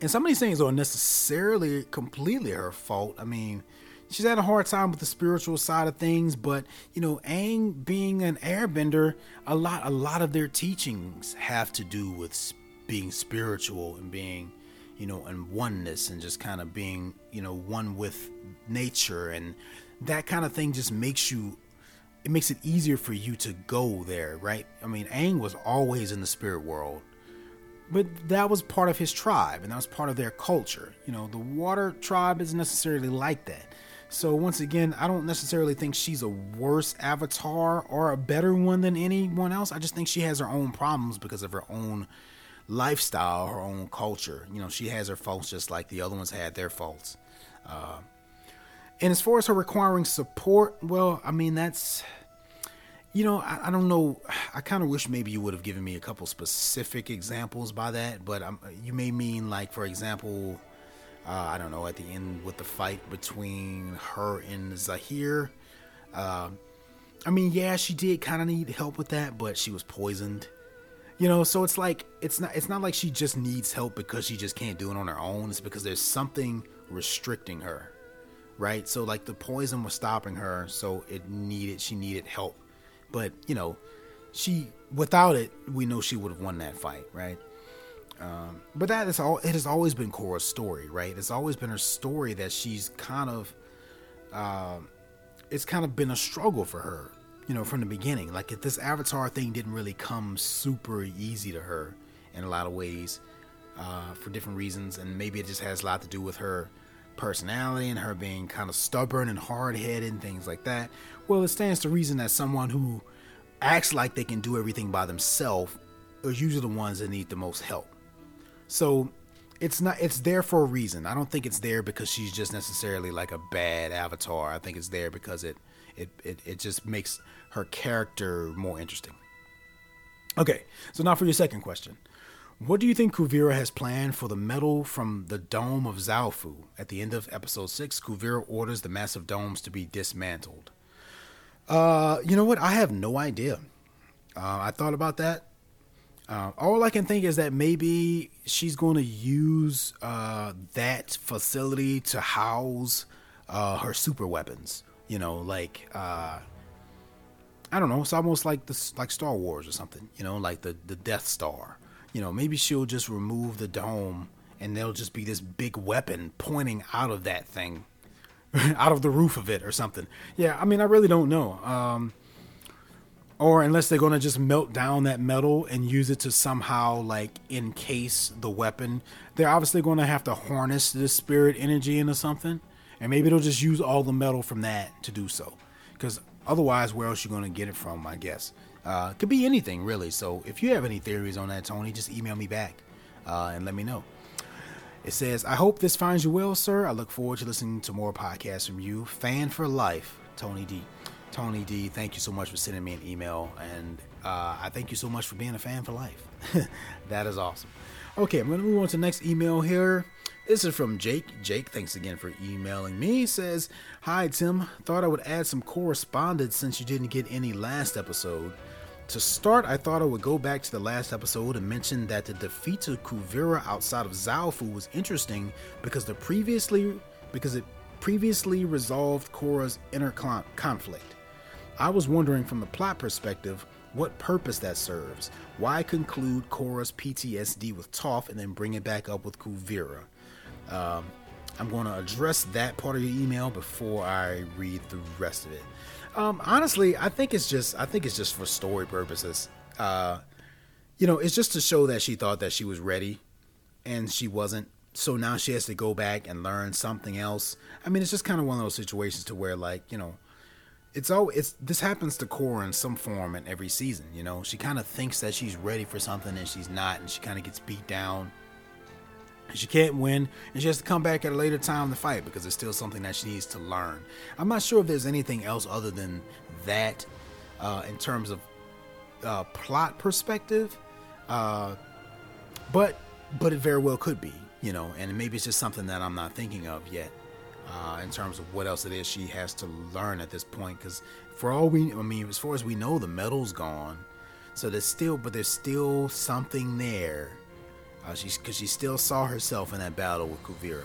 Speaker 1: and some of these things aren't necessarily completely her fault. I mean, she's had a hard time with the spiritual side of things, but you know, Aang being an airbender, a lot a lot of their teachings have to do with being spiritual and being you know, and oneness and just kind of being, you know, one with nature and that kind of thing just makes you it makes it easier for you to go there, right? I mean, Aang was always in the spirit world, but that was part of his tribe and that was part of their culture. You know, the water tribe isn't necessarily like that. So once again, I don't necessarily think she's a worse avatar or a better one than anyone else. I just think she has her own problems because of her own lifestyle, her own culture. You know, she has her faults just like the other ones had their faults. Uh, and as far as her requiring support, well, I mean, that's, you know, I, I don't know. I kind of wish maybe you would have given me a couple specific examples by that, but um, you may mean, like, for example, uh, I don't know, at the end with the fight between her and Zahir. Uh, I mean, yeah, she did kind of need help with that, but she was poisoned You know, so it's like it's not it's not like she just needs help because she just can't do it on her own. It's because there's something restricting her. Right? So like the poison was stopping her, so it needed she needed help. But, you know, she without it, we know she would have won that fight, right? Um, but that is all. It has always been Korra's story, right? It's always been her story that she's kind of, uh, it's kind of been a struggle for her, you know, from the beginning. Like if this Avatar thing didn't really come super easy to her in a lot of ways, uh, for different reasons, and maybe it just has a lot to do with her personality and her being kind of stubborn and hard headed and things like that. Well, it stands to reason that someone who acts like they can do everything by themselves are usually the ones that need the most help. So it's not it's there for a reason. I don't think it's there because she's just necessarily like a bad avatar. I think it's there because it it it, it just makes her character more interesting. Okay, so now for your second question. What do you think Kuvira has planned for the metal from the dome of Zaofu? At the end of episode 6, Kuvira orders the massive domes to be dismantled. Uh, you know what? I have no idea. Uh, I thought about that. Uh, all I can think is that maybe she's going to use uh, that facility to house uh, her super weapons. You know, like uh, I don't know. It's almost like this, like Star Wars or something. You know, like the the Death Star. You know, maybe she'll just remove the dome, and there'll just be this big weapon pointing out of that thing, out of the roof of it or something. Yeah, I mean, I really don't know. Um, or unless they're going to just melt down that metal and use it to somehow like encase the weapon they're obviously going to have to harness the spirit energy into something and maybe they'll just use all the metal from that to do so. Because otherwise where else you going to get it from i guess? Uh, could be anything really. So if you have any theories on that tony just email me back uh, and let me know. It says i hope this finds you well sir. I look forward to listening to more podcasts from you. Fan for life tony d. Tony D, thank you so much for sending me an email, and uh, I thank you so much for being a fan for life. that is awesome. Okay, I'm going to move on to the next email here. This is from Jake. Jake, thanks again for emailing me. He says, Hi, Tim. Thought I would add some correspondence since you didn't get any last episode. To start, I thought I would go back to the last episode and mention that the defeat to Kuvira outside of Zaofu was interesting because the previously because it previously resolved Korra's inner conflict. I was wondering from the plot perspective what purpose that serves. Why conclude Korra's PTSD with Toph and then bring it back up with Kuvira? Um, I'm going to address that part of your email before I read the rest of it. Um, honestly, I think it's just I think it's just for story purposes. Uh, you know, it's just to show that she thought that she was ready, and she wasn't. So now she has to go back and learn something else. I mean, it's just kind of one of those situations to where, like, you know, it's all it's this happens to Korra in some form in every season. You know, she kind of thinks that she's ready for something and she's not, and she kind of gets beat down. She can't win, and she has to come back at a later time to fight because it's still something that she needs to learn. I'm not sure if there's anything else other than that uh, in terms of uh, plot perspective, uh, but but it very well could be, you know, and maybe it's just something that I'm not thinking of yet uh, in terms of what else it is she has to learn at this point. Because for all we, I mean, as far as we know, the metal's gone. So there's still, but there's still something there. Uh, she's because she still saw herself in that battle with Kuvira.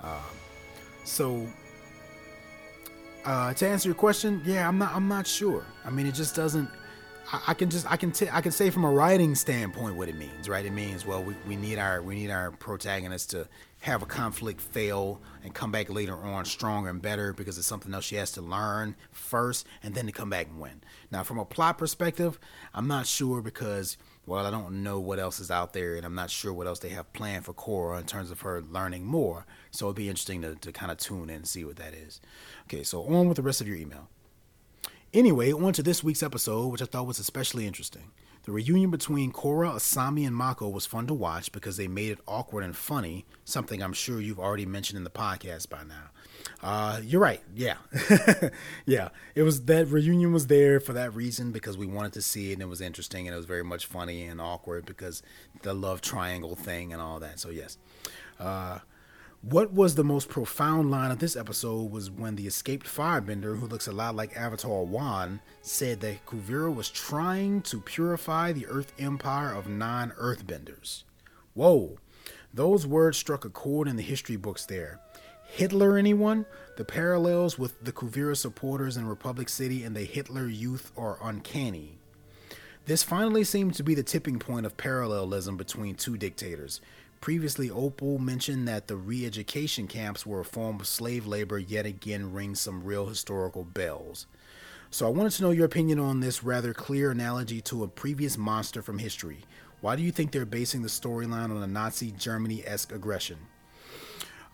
Speaker 1: Uh, so uh, to answer your question, yeah, I'm not. I'm not sure. I mean, it just doesn't. I, I can just I can t- I can say from a writing standpoint what it means, right? It means well, we, we need our we need our protagonist to have a conflict fail and come back later on stronger and better because it's something else she has to learn first and then to come back and win. Now, from a plot perspective, I'm not sure because, well, I don't know what else is out there and I'm not sure what else they have planned for Korra in terms of her learning more. So it'd be interesting to, to kind of tune in and see what that is. Okay, so on with the rest of your email. Anyway, on to this week's episode, which I thought was especially interesting. The reunion between Korra, Asami, and Mako was fun to watch because they made it awkward and funny, something I'm sure you've already mentioned in the podcast by now. Uh, you're right. Yeah. yeah. It was that reunion was there for that reason because we wanted to see it and it was interesting and it was very much funny and awkward because the love triangle thing and all that. So, yes. Uh, What was the most profound line of this episode was when the escaped firebender, who looks a lot like Avatar Wan, said that Kuvira was trying to purify the Earth Empire of non Earthbenders. Whoa, those words struck a chord in the history books there. Hitler, anyone? The parallels with the Kuvira supporters in Republic City and the Hitler Youth are uncanny. This finally seemed to be the tipping point of parallelism between two dictators. Previously, Opal mentioned that the re education camps were a form of slave labor, yet again rings some real historical bells. So, I wanted to know your opinion on this rather clear analogy to a previous monster from history. Why do you think they're basing the storyline on a Nazi Germany esque aggression?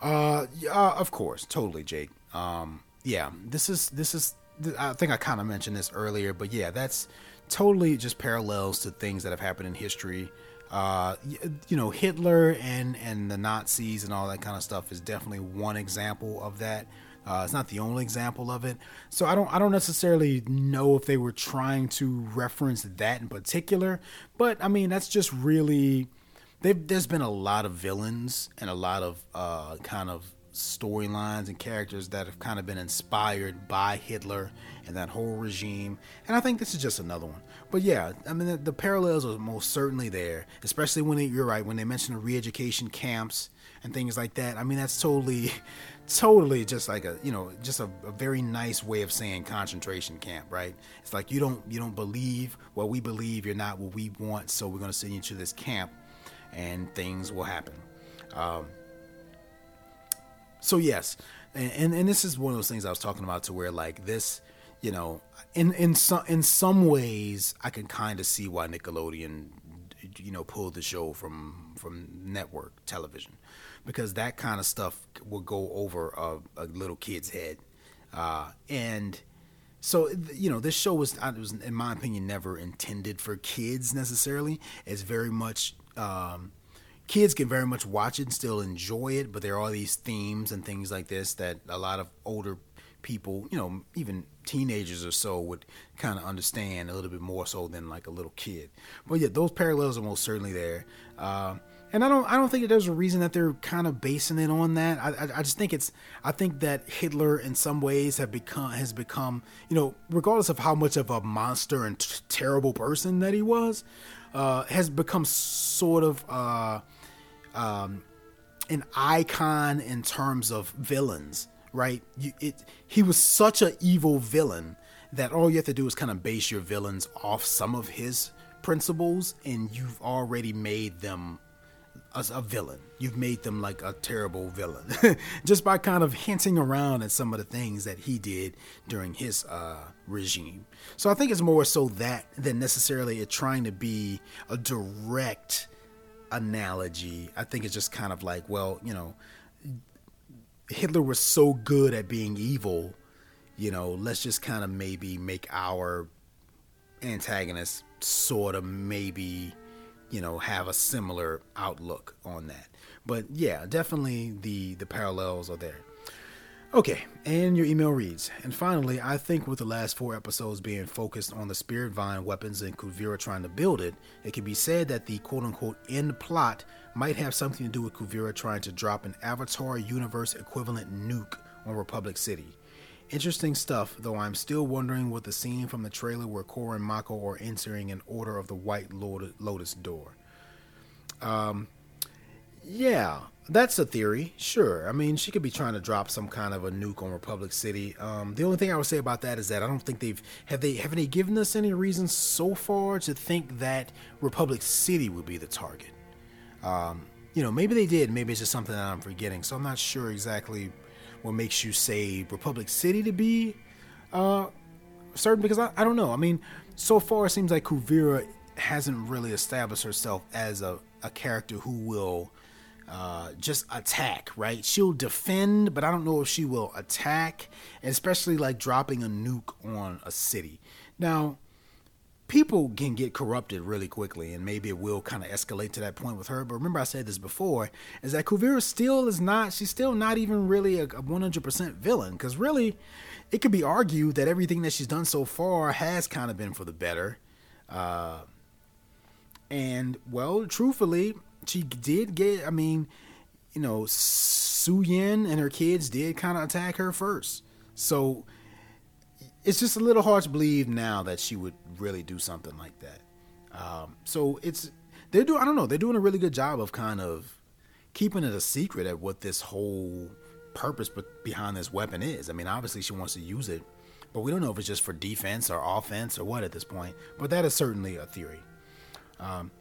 Speaker 1: Uh, yeah, of course, totally, Jake. Um, yeah, this is this is. I think I kind of mentioned this earlier, but yeah, that's totally just parallels to things that have happened in history. Uh, you know, Hitler and and the Nazis and all that kind of stuff is definitely one example of that. Uh, it's not the only example of it. So I don't I don't necessarily know if they were trying to reference that in particular, but I mean that's just really there's been a lot of villains and a lot of uh, kind of storylines and characters that have kind of been inspired by Hitler and that whole regime. And I think this is just another one. But yeah, I mean, the, the parallels are most certainly there, especially when they, you're right, when they mention the re education camps and things like that. I mean, that's totally, totally just like a, you know, just a, a very nice way of saying concentration camp, right? It's like you don't, you don't believe what we believe, you're not what we want, so we're going to send you to this camp and things will happen. Um, so yes, and, and, and this is one of those things I was talking about to where like this, you know, in in some in some ways I can kind of see why Nickelodeon, you know, pulled the show from from network television, because that kind of stuff will go over a, a little kid's head, uh, and so you know this show was, was in my opinion never intended for kids necessarily. It's very much um, kids can very much watch it and still enjoy it, but there are these themes and things like this that a lot of older people, you know, even teenagers or so would kind of understand a little bit more so than like a little kid. But yeah, those parallels are most certainly there. Uh, and I don't, I don't think that there's a reason that they're kind of basing it on that. I, I, I just think it's, I think that Hitler in some ways have become, has become, you know, regardless of how much of a monster and t- terrible person that he was, uh, has become sort of uh, um, an icon in terms of villains, right? You, it, he was such an evil villain that all you have to do is kind of base your villains off some of his principles, and you've already made them a, a villain. You've made them like a terrible villain just by kind of hinting around at some of the things that he did during his uh, regime. So I think it's more so that than necessarily it trying to be a direct analogy. I think it's just kind of like, well, you know, Hitler was so good at being evil, you know, let's just kind of maybe make our antagonist sort of maybe you know have a similar outlook on that. But yeah definitely the the parallels are there okay and your email reads and finally i think with the last four episodes being focused on the spirit vine weapons and kuvira trying to build it it can be said that the quote-unquote end plot might have something to do with kuvira trying to drop an avatar universe equivalent nuke on republic city Interesting stuff, though I'm still wondering what the scene from the trailer where Korra and Mako are entering an order of the White Lotus door. Um, yeah, that's a theory. Sure. I mean, she could be trying to drop some kind of a nuke on Republic City. Um, the only thing I would say about that is that I don't think they've have they haven't they given us any reasons so far to think that Republic City would be the target. Um, you know, maybe they did. Maybe it's just something that I'm forgetting. So I'm not sure exactly what makes you say Republic City to be uh, certain? Because I, I don't know. I mean, so far it seems like Kuvira hasn't really established herself as a, a character who will uh, just attack, right? She'll defend, but I don't know if she will attack, especially like dropping a nuke on a city. Now, people can get corrupted really quickly and maybe it will kind of escalate to that point with her but remember i said this before is that kuvira still is not she's still not even really a, a 100% villain because really it could be argued that everything that she's done so far has kind of been for the better uh, and well truthfully she did get i mean you know, Suyin and her kids did kind of attack her first. So it's just a little hard to believe now that she would really do something like that. Um, so it's they're doing I don't know they're doing a really good job of kind of keeping it a secret at what this whole purpose behind this weapon is. I mean, obviously she wants to use it, but we don't know if it's just for defense or offense or what at this point. But that is certainly a theory. Um,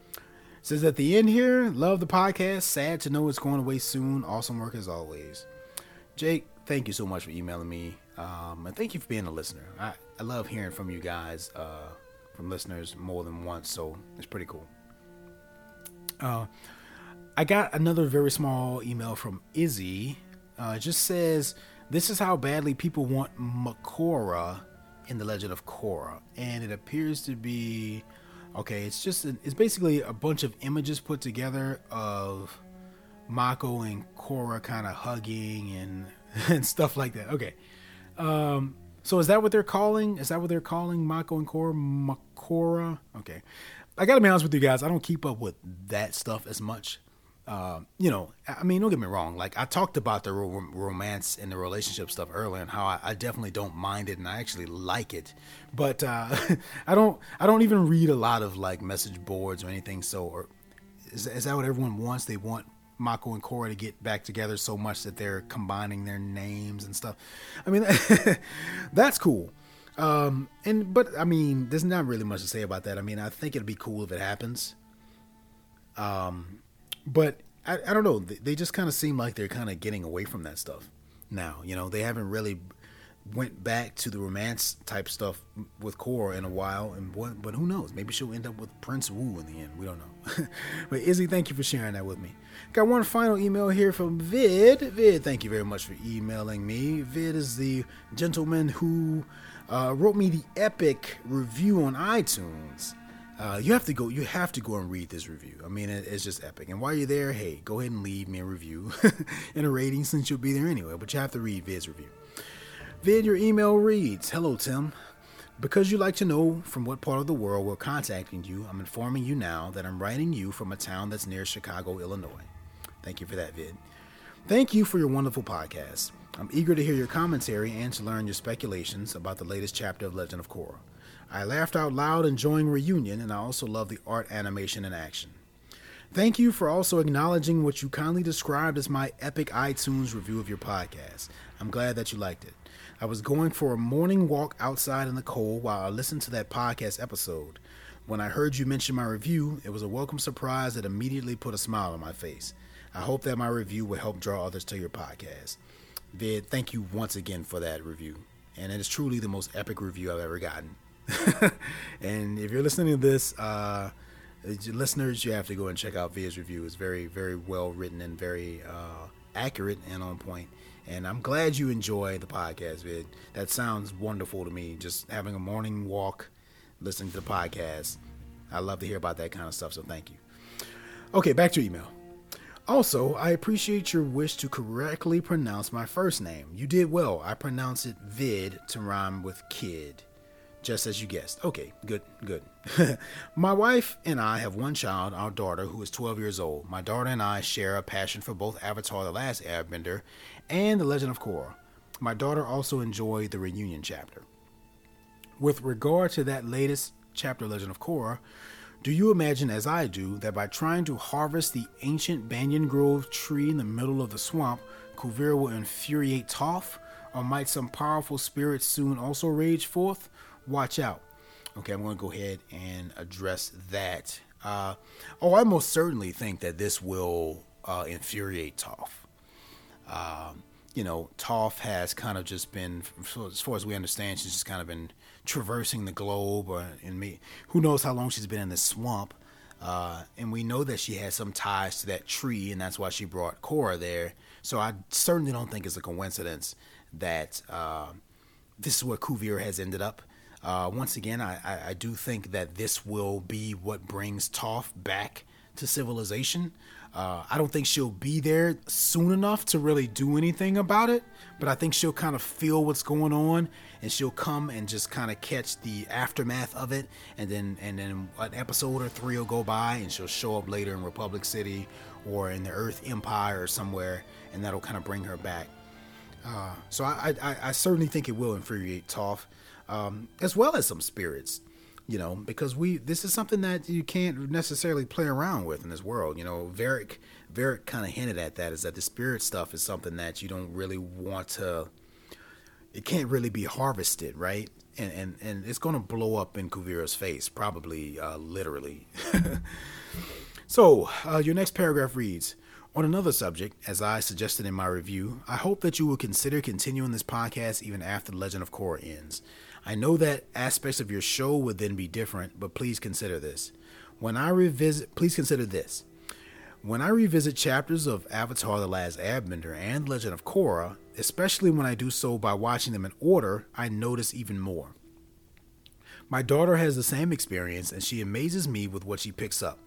Speaker 1: says at the end here, love the podcast. Sad to know it's going away soon. Awesome work as always. Jake, thank you so much for emailing me. Um, and thank you for being a listener. I, I love hearing from you guys, uh, from listeners more than once, so it's pretty cool. Uh, I got another very small email from Izzy. Uh, it just says, This is how badly people want Makorra in The Legend of Korra. And it appears to be, okay, it's just, it's basically a bunch of images put together of Mako and Korra kind of hugging and, and stuff like that. Okay. Um, so is that what they're calling? Is that what they're calling Mako and Korra? Makorra? Okay. I gotta be honest with you guys. I don't keep up with that stuff as much. Uh, you know, I mean, don't get me wrong. Like I talked about the ro- romance and the relationship stuff earlier, and how I, I, definitely don't mind it, and I actually like it. But uh, I don't, I don't even read a lot of like message boards or anything. So, or is, is that what everyone wants? They want Mako and Korra to get back together so much that they're combining their names and stuff. I mean, that's cool. Um, and but I mean, there's not really much to say about that. I mean, I think it'd be cool if it happens. Um, but I, I don't know. They, just kind of seem like they're kind of getting away from that stuff now. You know, they haven't really went back to the romance type stuff with Korra in a while, and what, but who knows? Maybe she'll end up with Prince Wu in the end. We don't know. but Izzy, thank you for sharing that with me. Got one final email here from Vid. Vid, thank you very much for emailing me. Vid is the gentleman who uh, wrote me the epic review on iTunes. Uh, you have to go. You have to go and read this review. I mean, it, it's just epic. And while you're there, hey, go ahead and leave me a review and a rating since you'll be there anyway. But you have to read Vid's review. Vid, your email reads Hello, Tim. Because you like to know from what part of the world we're contacting you, I'm informing you now that I'm writing you from a town that's near Chicago, Illinois. Thank you for that, Vid. Thank you for your wonderful podcast. I'm eager to hear your commentary and to learn your speculations about the latest chapter of Legend of Korra. I laughed out loud enjoying Reunion, and I also love the art, animation, and action. Thank you for also acknowledging what you kindly described as my epic iTunes review of your podcast. I'm glad that you liked it. I was going for a morning walk outside in the cold while I listened to that podcast episode. When I heard you mention my review, it was a welcome surprise that immediately put a smile on my face. I hope that my review will help draw others to your podcast. Vid, thank you once again for that review. And it is truly the most epic review I've ever gotten. and if you're listening to this, uh, listeners, you have to go and check out Vid's review. It's very, very well written and very uh, accurate and on point. And I'm glad you enjoy the podcast, Vid. That sounds wonderful to me. Just having a morning walk, listening to the podcast. I love to hear about that kind of stuff, so thank you. Okay, back to email. Also, I appreciate your wish to correctly pronounce my first name. You did well. I pronounce it vid to rhyme with kid, just as you guessed. Okay, good, good. my wife and I have one child, our daughter, who is 12 years old. My daughter and I share a passion for both Avatar The Last Airbender and The Legend of Korra. My daughter also enjoyed the reunion chapter. With regard to that latest chapter, Legend of Korra, do you imagine, as I do, that by trying to harvest the ancient Banyan Grove tree in the middle of the swamp, Kuvira will infuriate Toph? Or might some powerful spirit soon also rage forth? Watch out. Okay, I'm going to go ahead and address that. Uh, oh, I most certainly think that this will uh, infuriate Toph. Um, you know, Toph has kind of just been, as far as we understand, she's just kind of been traversing the globe, or in me, who knows how long she's been in this swamp. Uh, and we know that she has some ties to that tree, and that's why she brought Korra there. So I certainly don't think it's a coincidence that uh, this is where Kuvira has ended up. Uh, once again, I, I, I, do think that this will be what brings Toph back to civilization. Uh, I don't think she'll be there soon enough to really do anything about it, but I think she'll kind of feel what's going on and she'll come and just kind of catch the aftermath of it and then and then an episode or three will go by and she'll show up later in Republic City or in the Earth Empire or somewhere, and that'll kind of bring her back. Uh, so I, I, I, certainly think it will infuriate Toph, um, as well as some spirits, you know, because we this is something that you can't necessarily play around with in this world. You know, Varrick Varrick kind of hinted at that is that the spirit stuff is something that you don't really want to. It can't really be harvested, right? And and and it's going to blow up in Kuvira's face, probably uh, literally. so uh, your next paragraph reads. On another subject, as I suggested in my review, I hope that you will consider continuing this podcast even after The Legend of Korra ends. I know that aspects of your show would then be different, but please consider this. When I revisit, please consider this. When I revisit chapters of Avatar The Last Airbender and Legend of Korra, especially when I do so by watching them in order, I notice even more. My daughter has the same experience and she amazes me with what she picks up.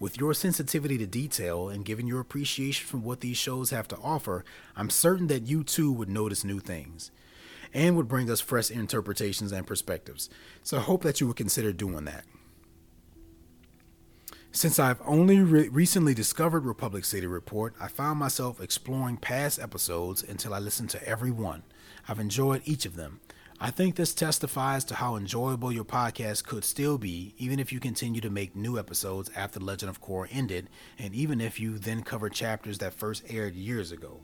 Speaker 1: With your sensitivity to detail and given your appreciation for what these shows have to offer, I'm certain that you too would notice new things and would bring us fresh interpretations and perspectives. So I hope that you would consider doing that. Since I've only re- recently discovered Republic City Report, I found myself exploring past episodes until I listened to every one. I've enjoyed each of them. I think this testifies to how enjoyable your podcast could still be, even if you continue to make new episodes after Legend of Korra ended, and even if you then cover chapters that first aired years ago.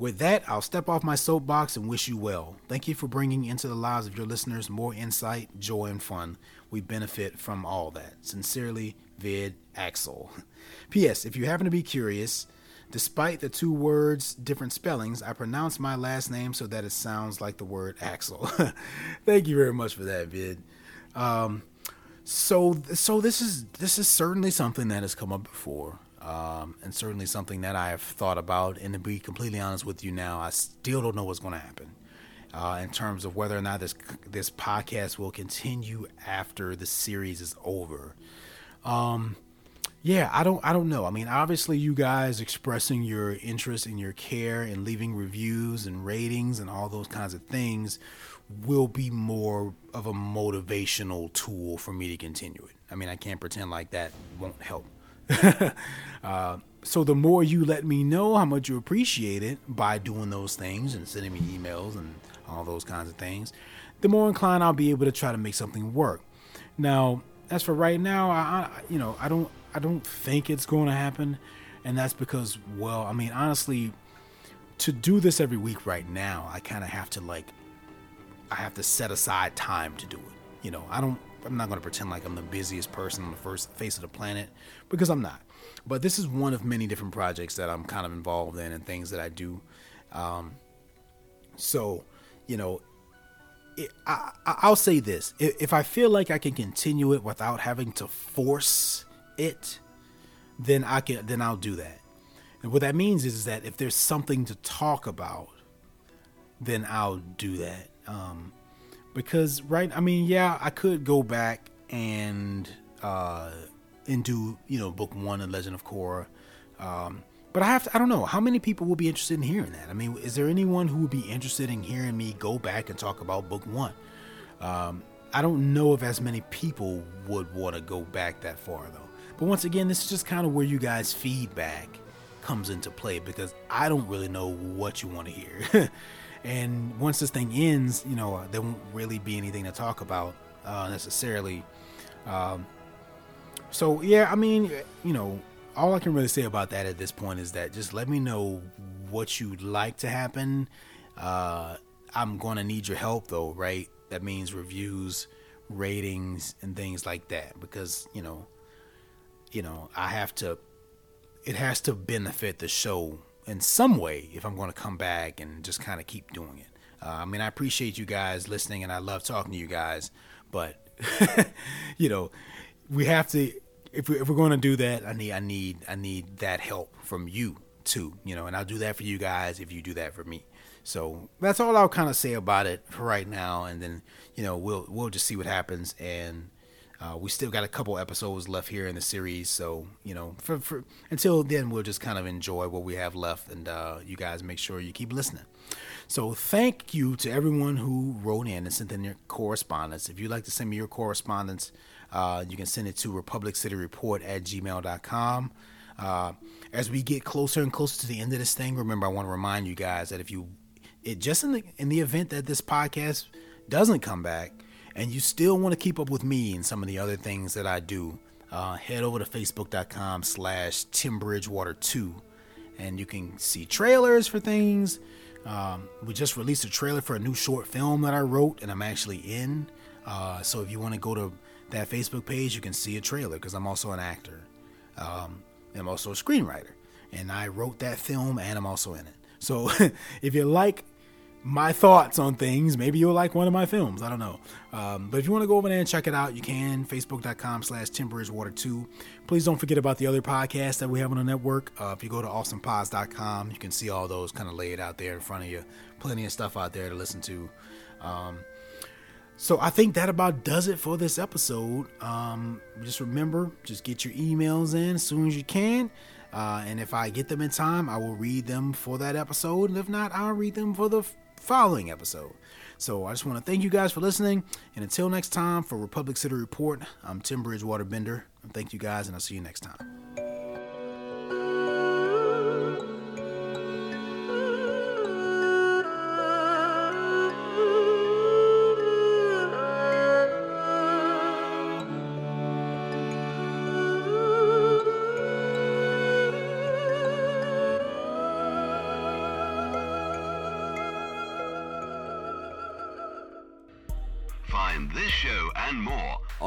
Speaker 1: With that, I'll step off my soapbox and wish you well. Thank you for bringing into the lives of your listeners more insight, joy, and fun. We benefit from all that. Sincerely, Vid Axel. P.S. If you happen to be curious, Despite the two words' different spellings, I pronounce my last name so that it sounds like the word Axel. Thank you very much for that, vid. Um, so, so this is this is certainly something that has come up before, um, and certainly something that I have thought about. And to be completely honest with you, now I still don't know what's going to happen uh, in terms of whether or not this this podcast will continue after the series is over. Um, yeah, I don't I don't know. I mean, obviously you guys expressing your interest and your care and leaving reviews and ratings and all those kinds of things will be more of a motivational tool for me to continue it. I mean, I can't pretend like that won't help. uh, so the more you let me know how much you appreciate it by doing those things and sending me emails and all those kinds of things, the more inclined I'll be able to try to make something work. Now, as for right now, I, I you know I don't I don't think it's going to happen, and that's because, well, I mean, honestly, to do this every week right now, I kind of have to like, I have to set aside time to do it. You know, I don't. I'm not going to pretend like I'm the busiest person on the first face of the planet because I'm not. But this is one of many different projects that I'm kind of involved in and things that I do. Um, so, you know, it, I, I'll say this: if I feel like I can continue it without having to force it, then I can then I'll do that. And what that means is, that if there's something to talk about, then I'll do that. Um, because right, I mean, yeah, I could go back and uh, do you know book one of Legend of Korra. Um, but I have to, I don't know how many people will be interested in hearing that. I mean, is there anyone who would be interested in hearing me go back and talk about book one? Um, I don't know if as many people would want to go back that far though. But once again, this is just kind of where you guys' feedback comes into play because I don't really know what you want to hear. and once this thing ends, you know, there won't really be anything to talk about uh, necessarily. Um, so, yeah, I mean, you know, all I can really say about that at this point is that just let me know what you'd like to happen. Uh, I'm going to need your help, though, right? That means reviews, ratings, and things like that because, you know, you know, I have to, it has to benefit the show in some way if I'm going to come back and just kind of keep doing it. Uh, I mean, I appreciate you guys listening and I love talking to you guys, but, you know, we have to, if, we, if we're going to do that, I need, I need, I need that help from you too, you know, and I'll do that for you guys if you do that for me. So that's all I'll kind of say about it for right now, and then you know we'll we'll just see what happens, and uh, we still got a couple episodes left here in the series, so you know, for, for until then, we'll just kind of enjoy what we have left, and uh, you guys make sure you keep listening. So, thank you to everyone who wrote in and sent in their correspondence. If you'd like to send me your correspondence, uh, you can send it to republiccityreport at gmail.com. Uh, as we get closer and closer to the end of this thing, remember, I want to remind you guys that if you, it just in the in the event that this podcast doesn't come back, and you still want to keep up with me and some of the other things that I do, uh, head over to facebook.com slash timbridgewater2 and you can see trailers for things. Um, we just released a trailer for a new short film that I wrote and I'm actually in. Uh, so if you want to go to that Facebook page, you can see a trailer because I'm also an actor. Um, I'm also a screenwriter. And I wrote that film and I'm also in it. So if you like my thoughts on things. Maybe you'll like one of my films. I don't know. Um, but if you want to go over there and check it out, you can. Facebook.com slash Water2. Please don't forget about the other podcasts that we have on the network. Uh, if you go to awesomepods.com, you can see all those kind of laid out there in front of you. Plenty of stuff out there to listen to. Um, so I think that about does it for this episode. Um, just remember, just get your emails in as soon as you can. Uh, and if I get them in time, I will read them for that episode. And if not, I'll read them for the following episode. So I just want to thank you guys for listening. And until next time, for Republic City Report, I'm Tim Bridgewater Bender. Thank you guys, and I'll see you next time.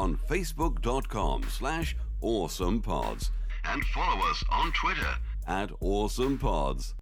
Speaker 3: On facebook.com slash awesomepods and follow us on Twitter at awesomepods.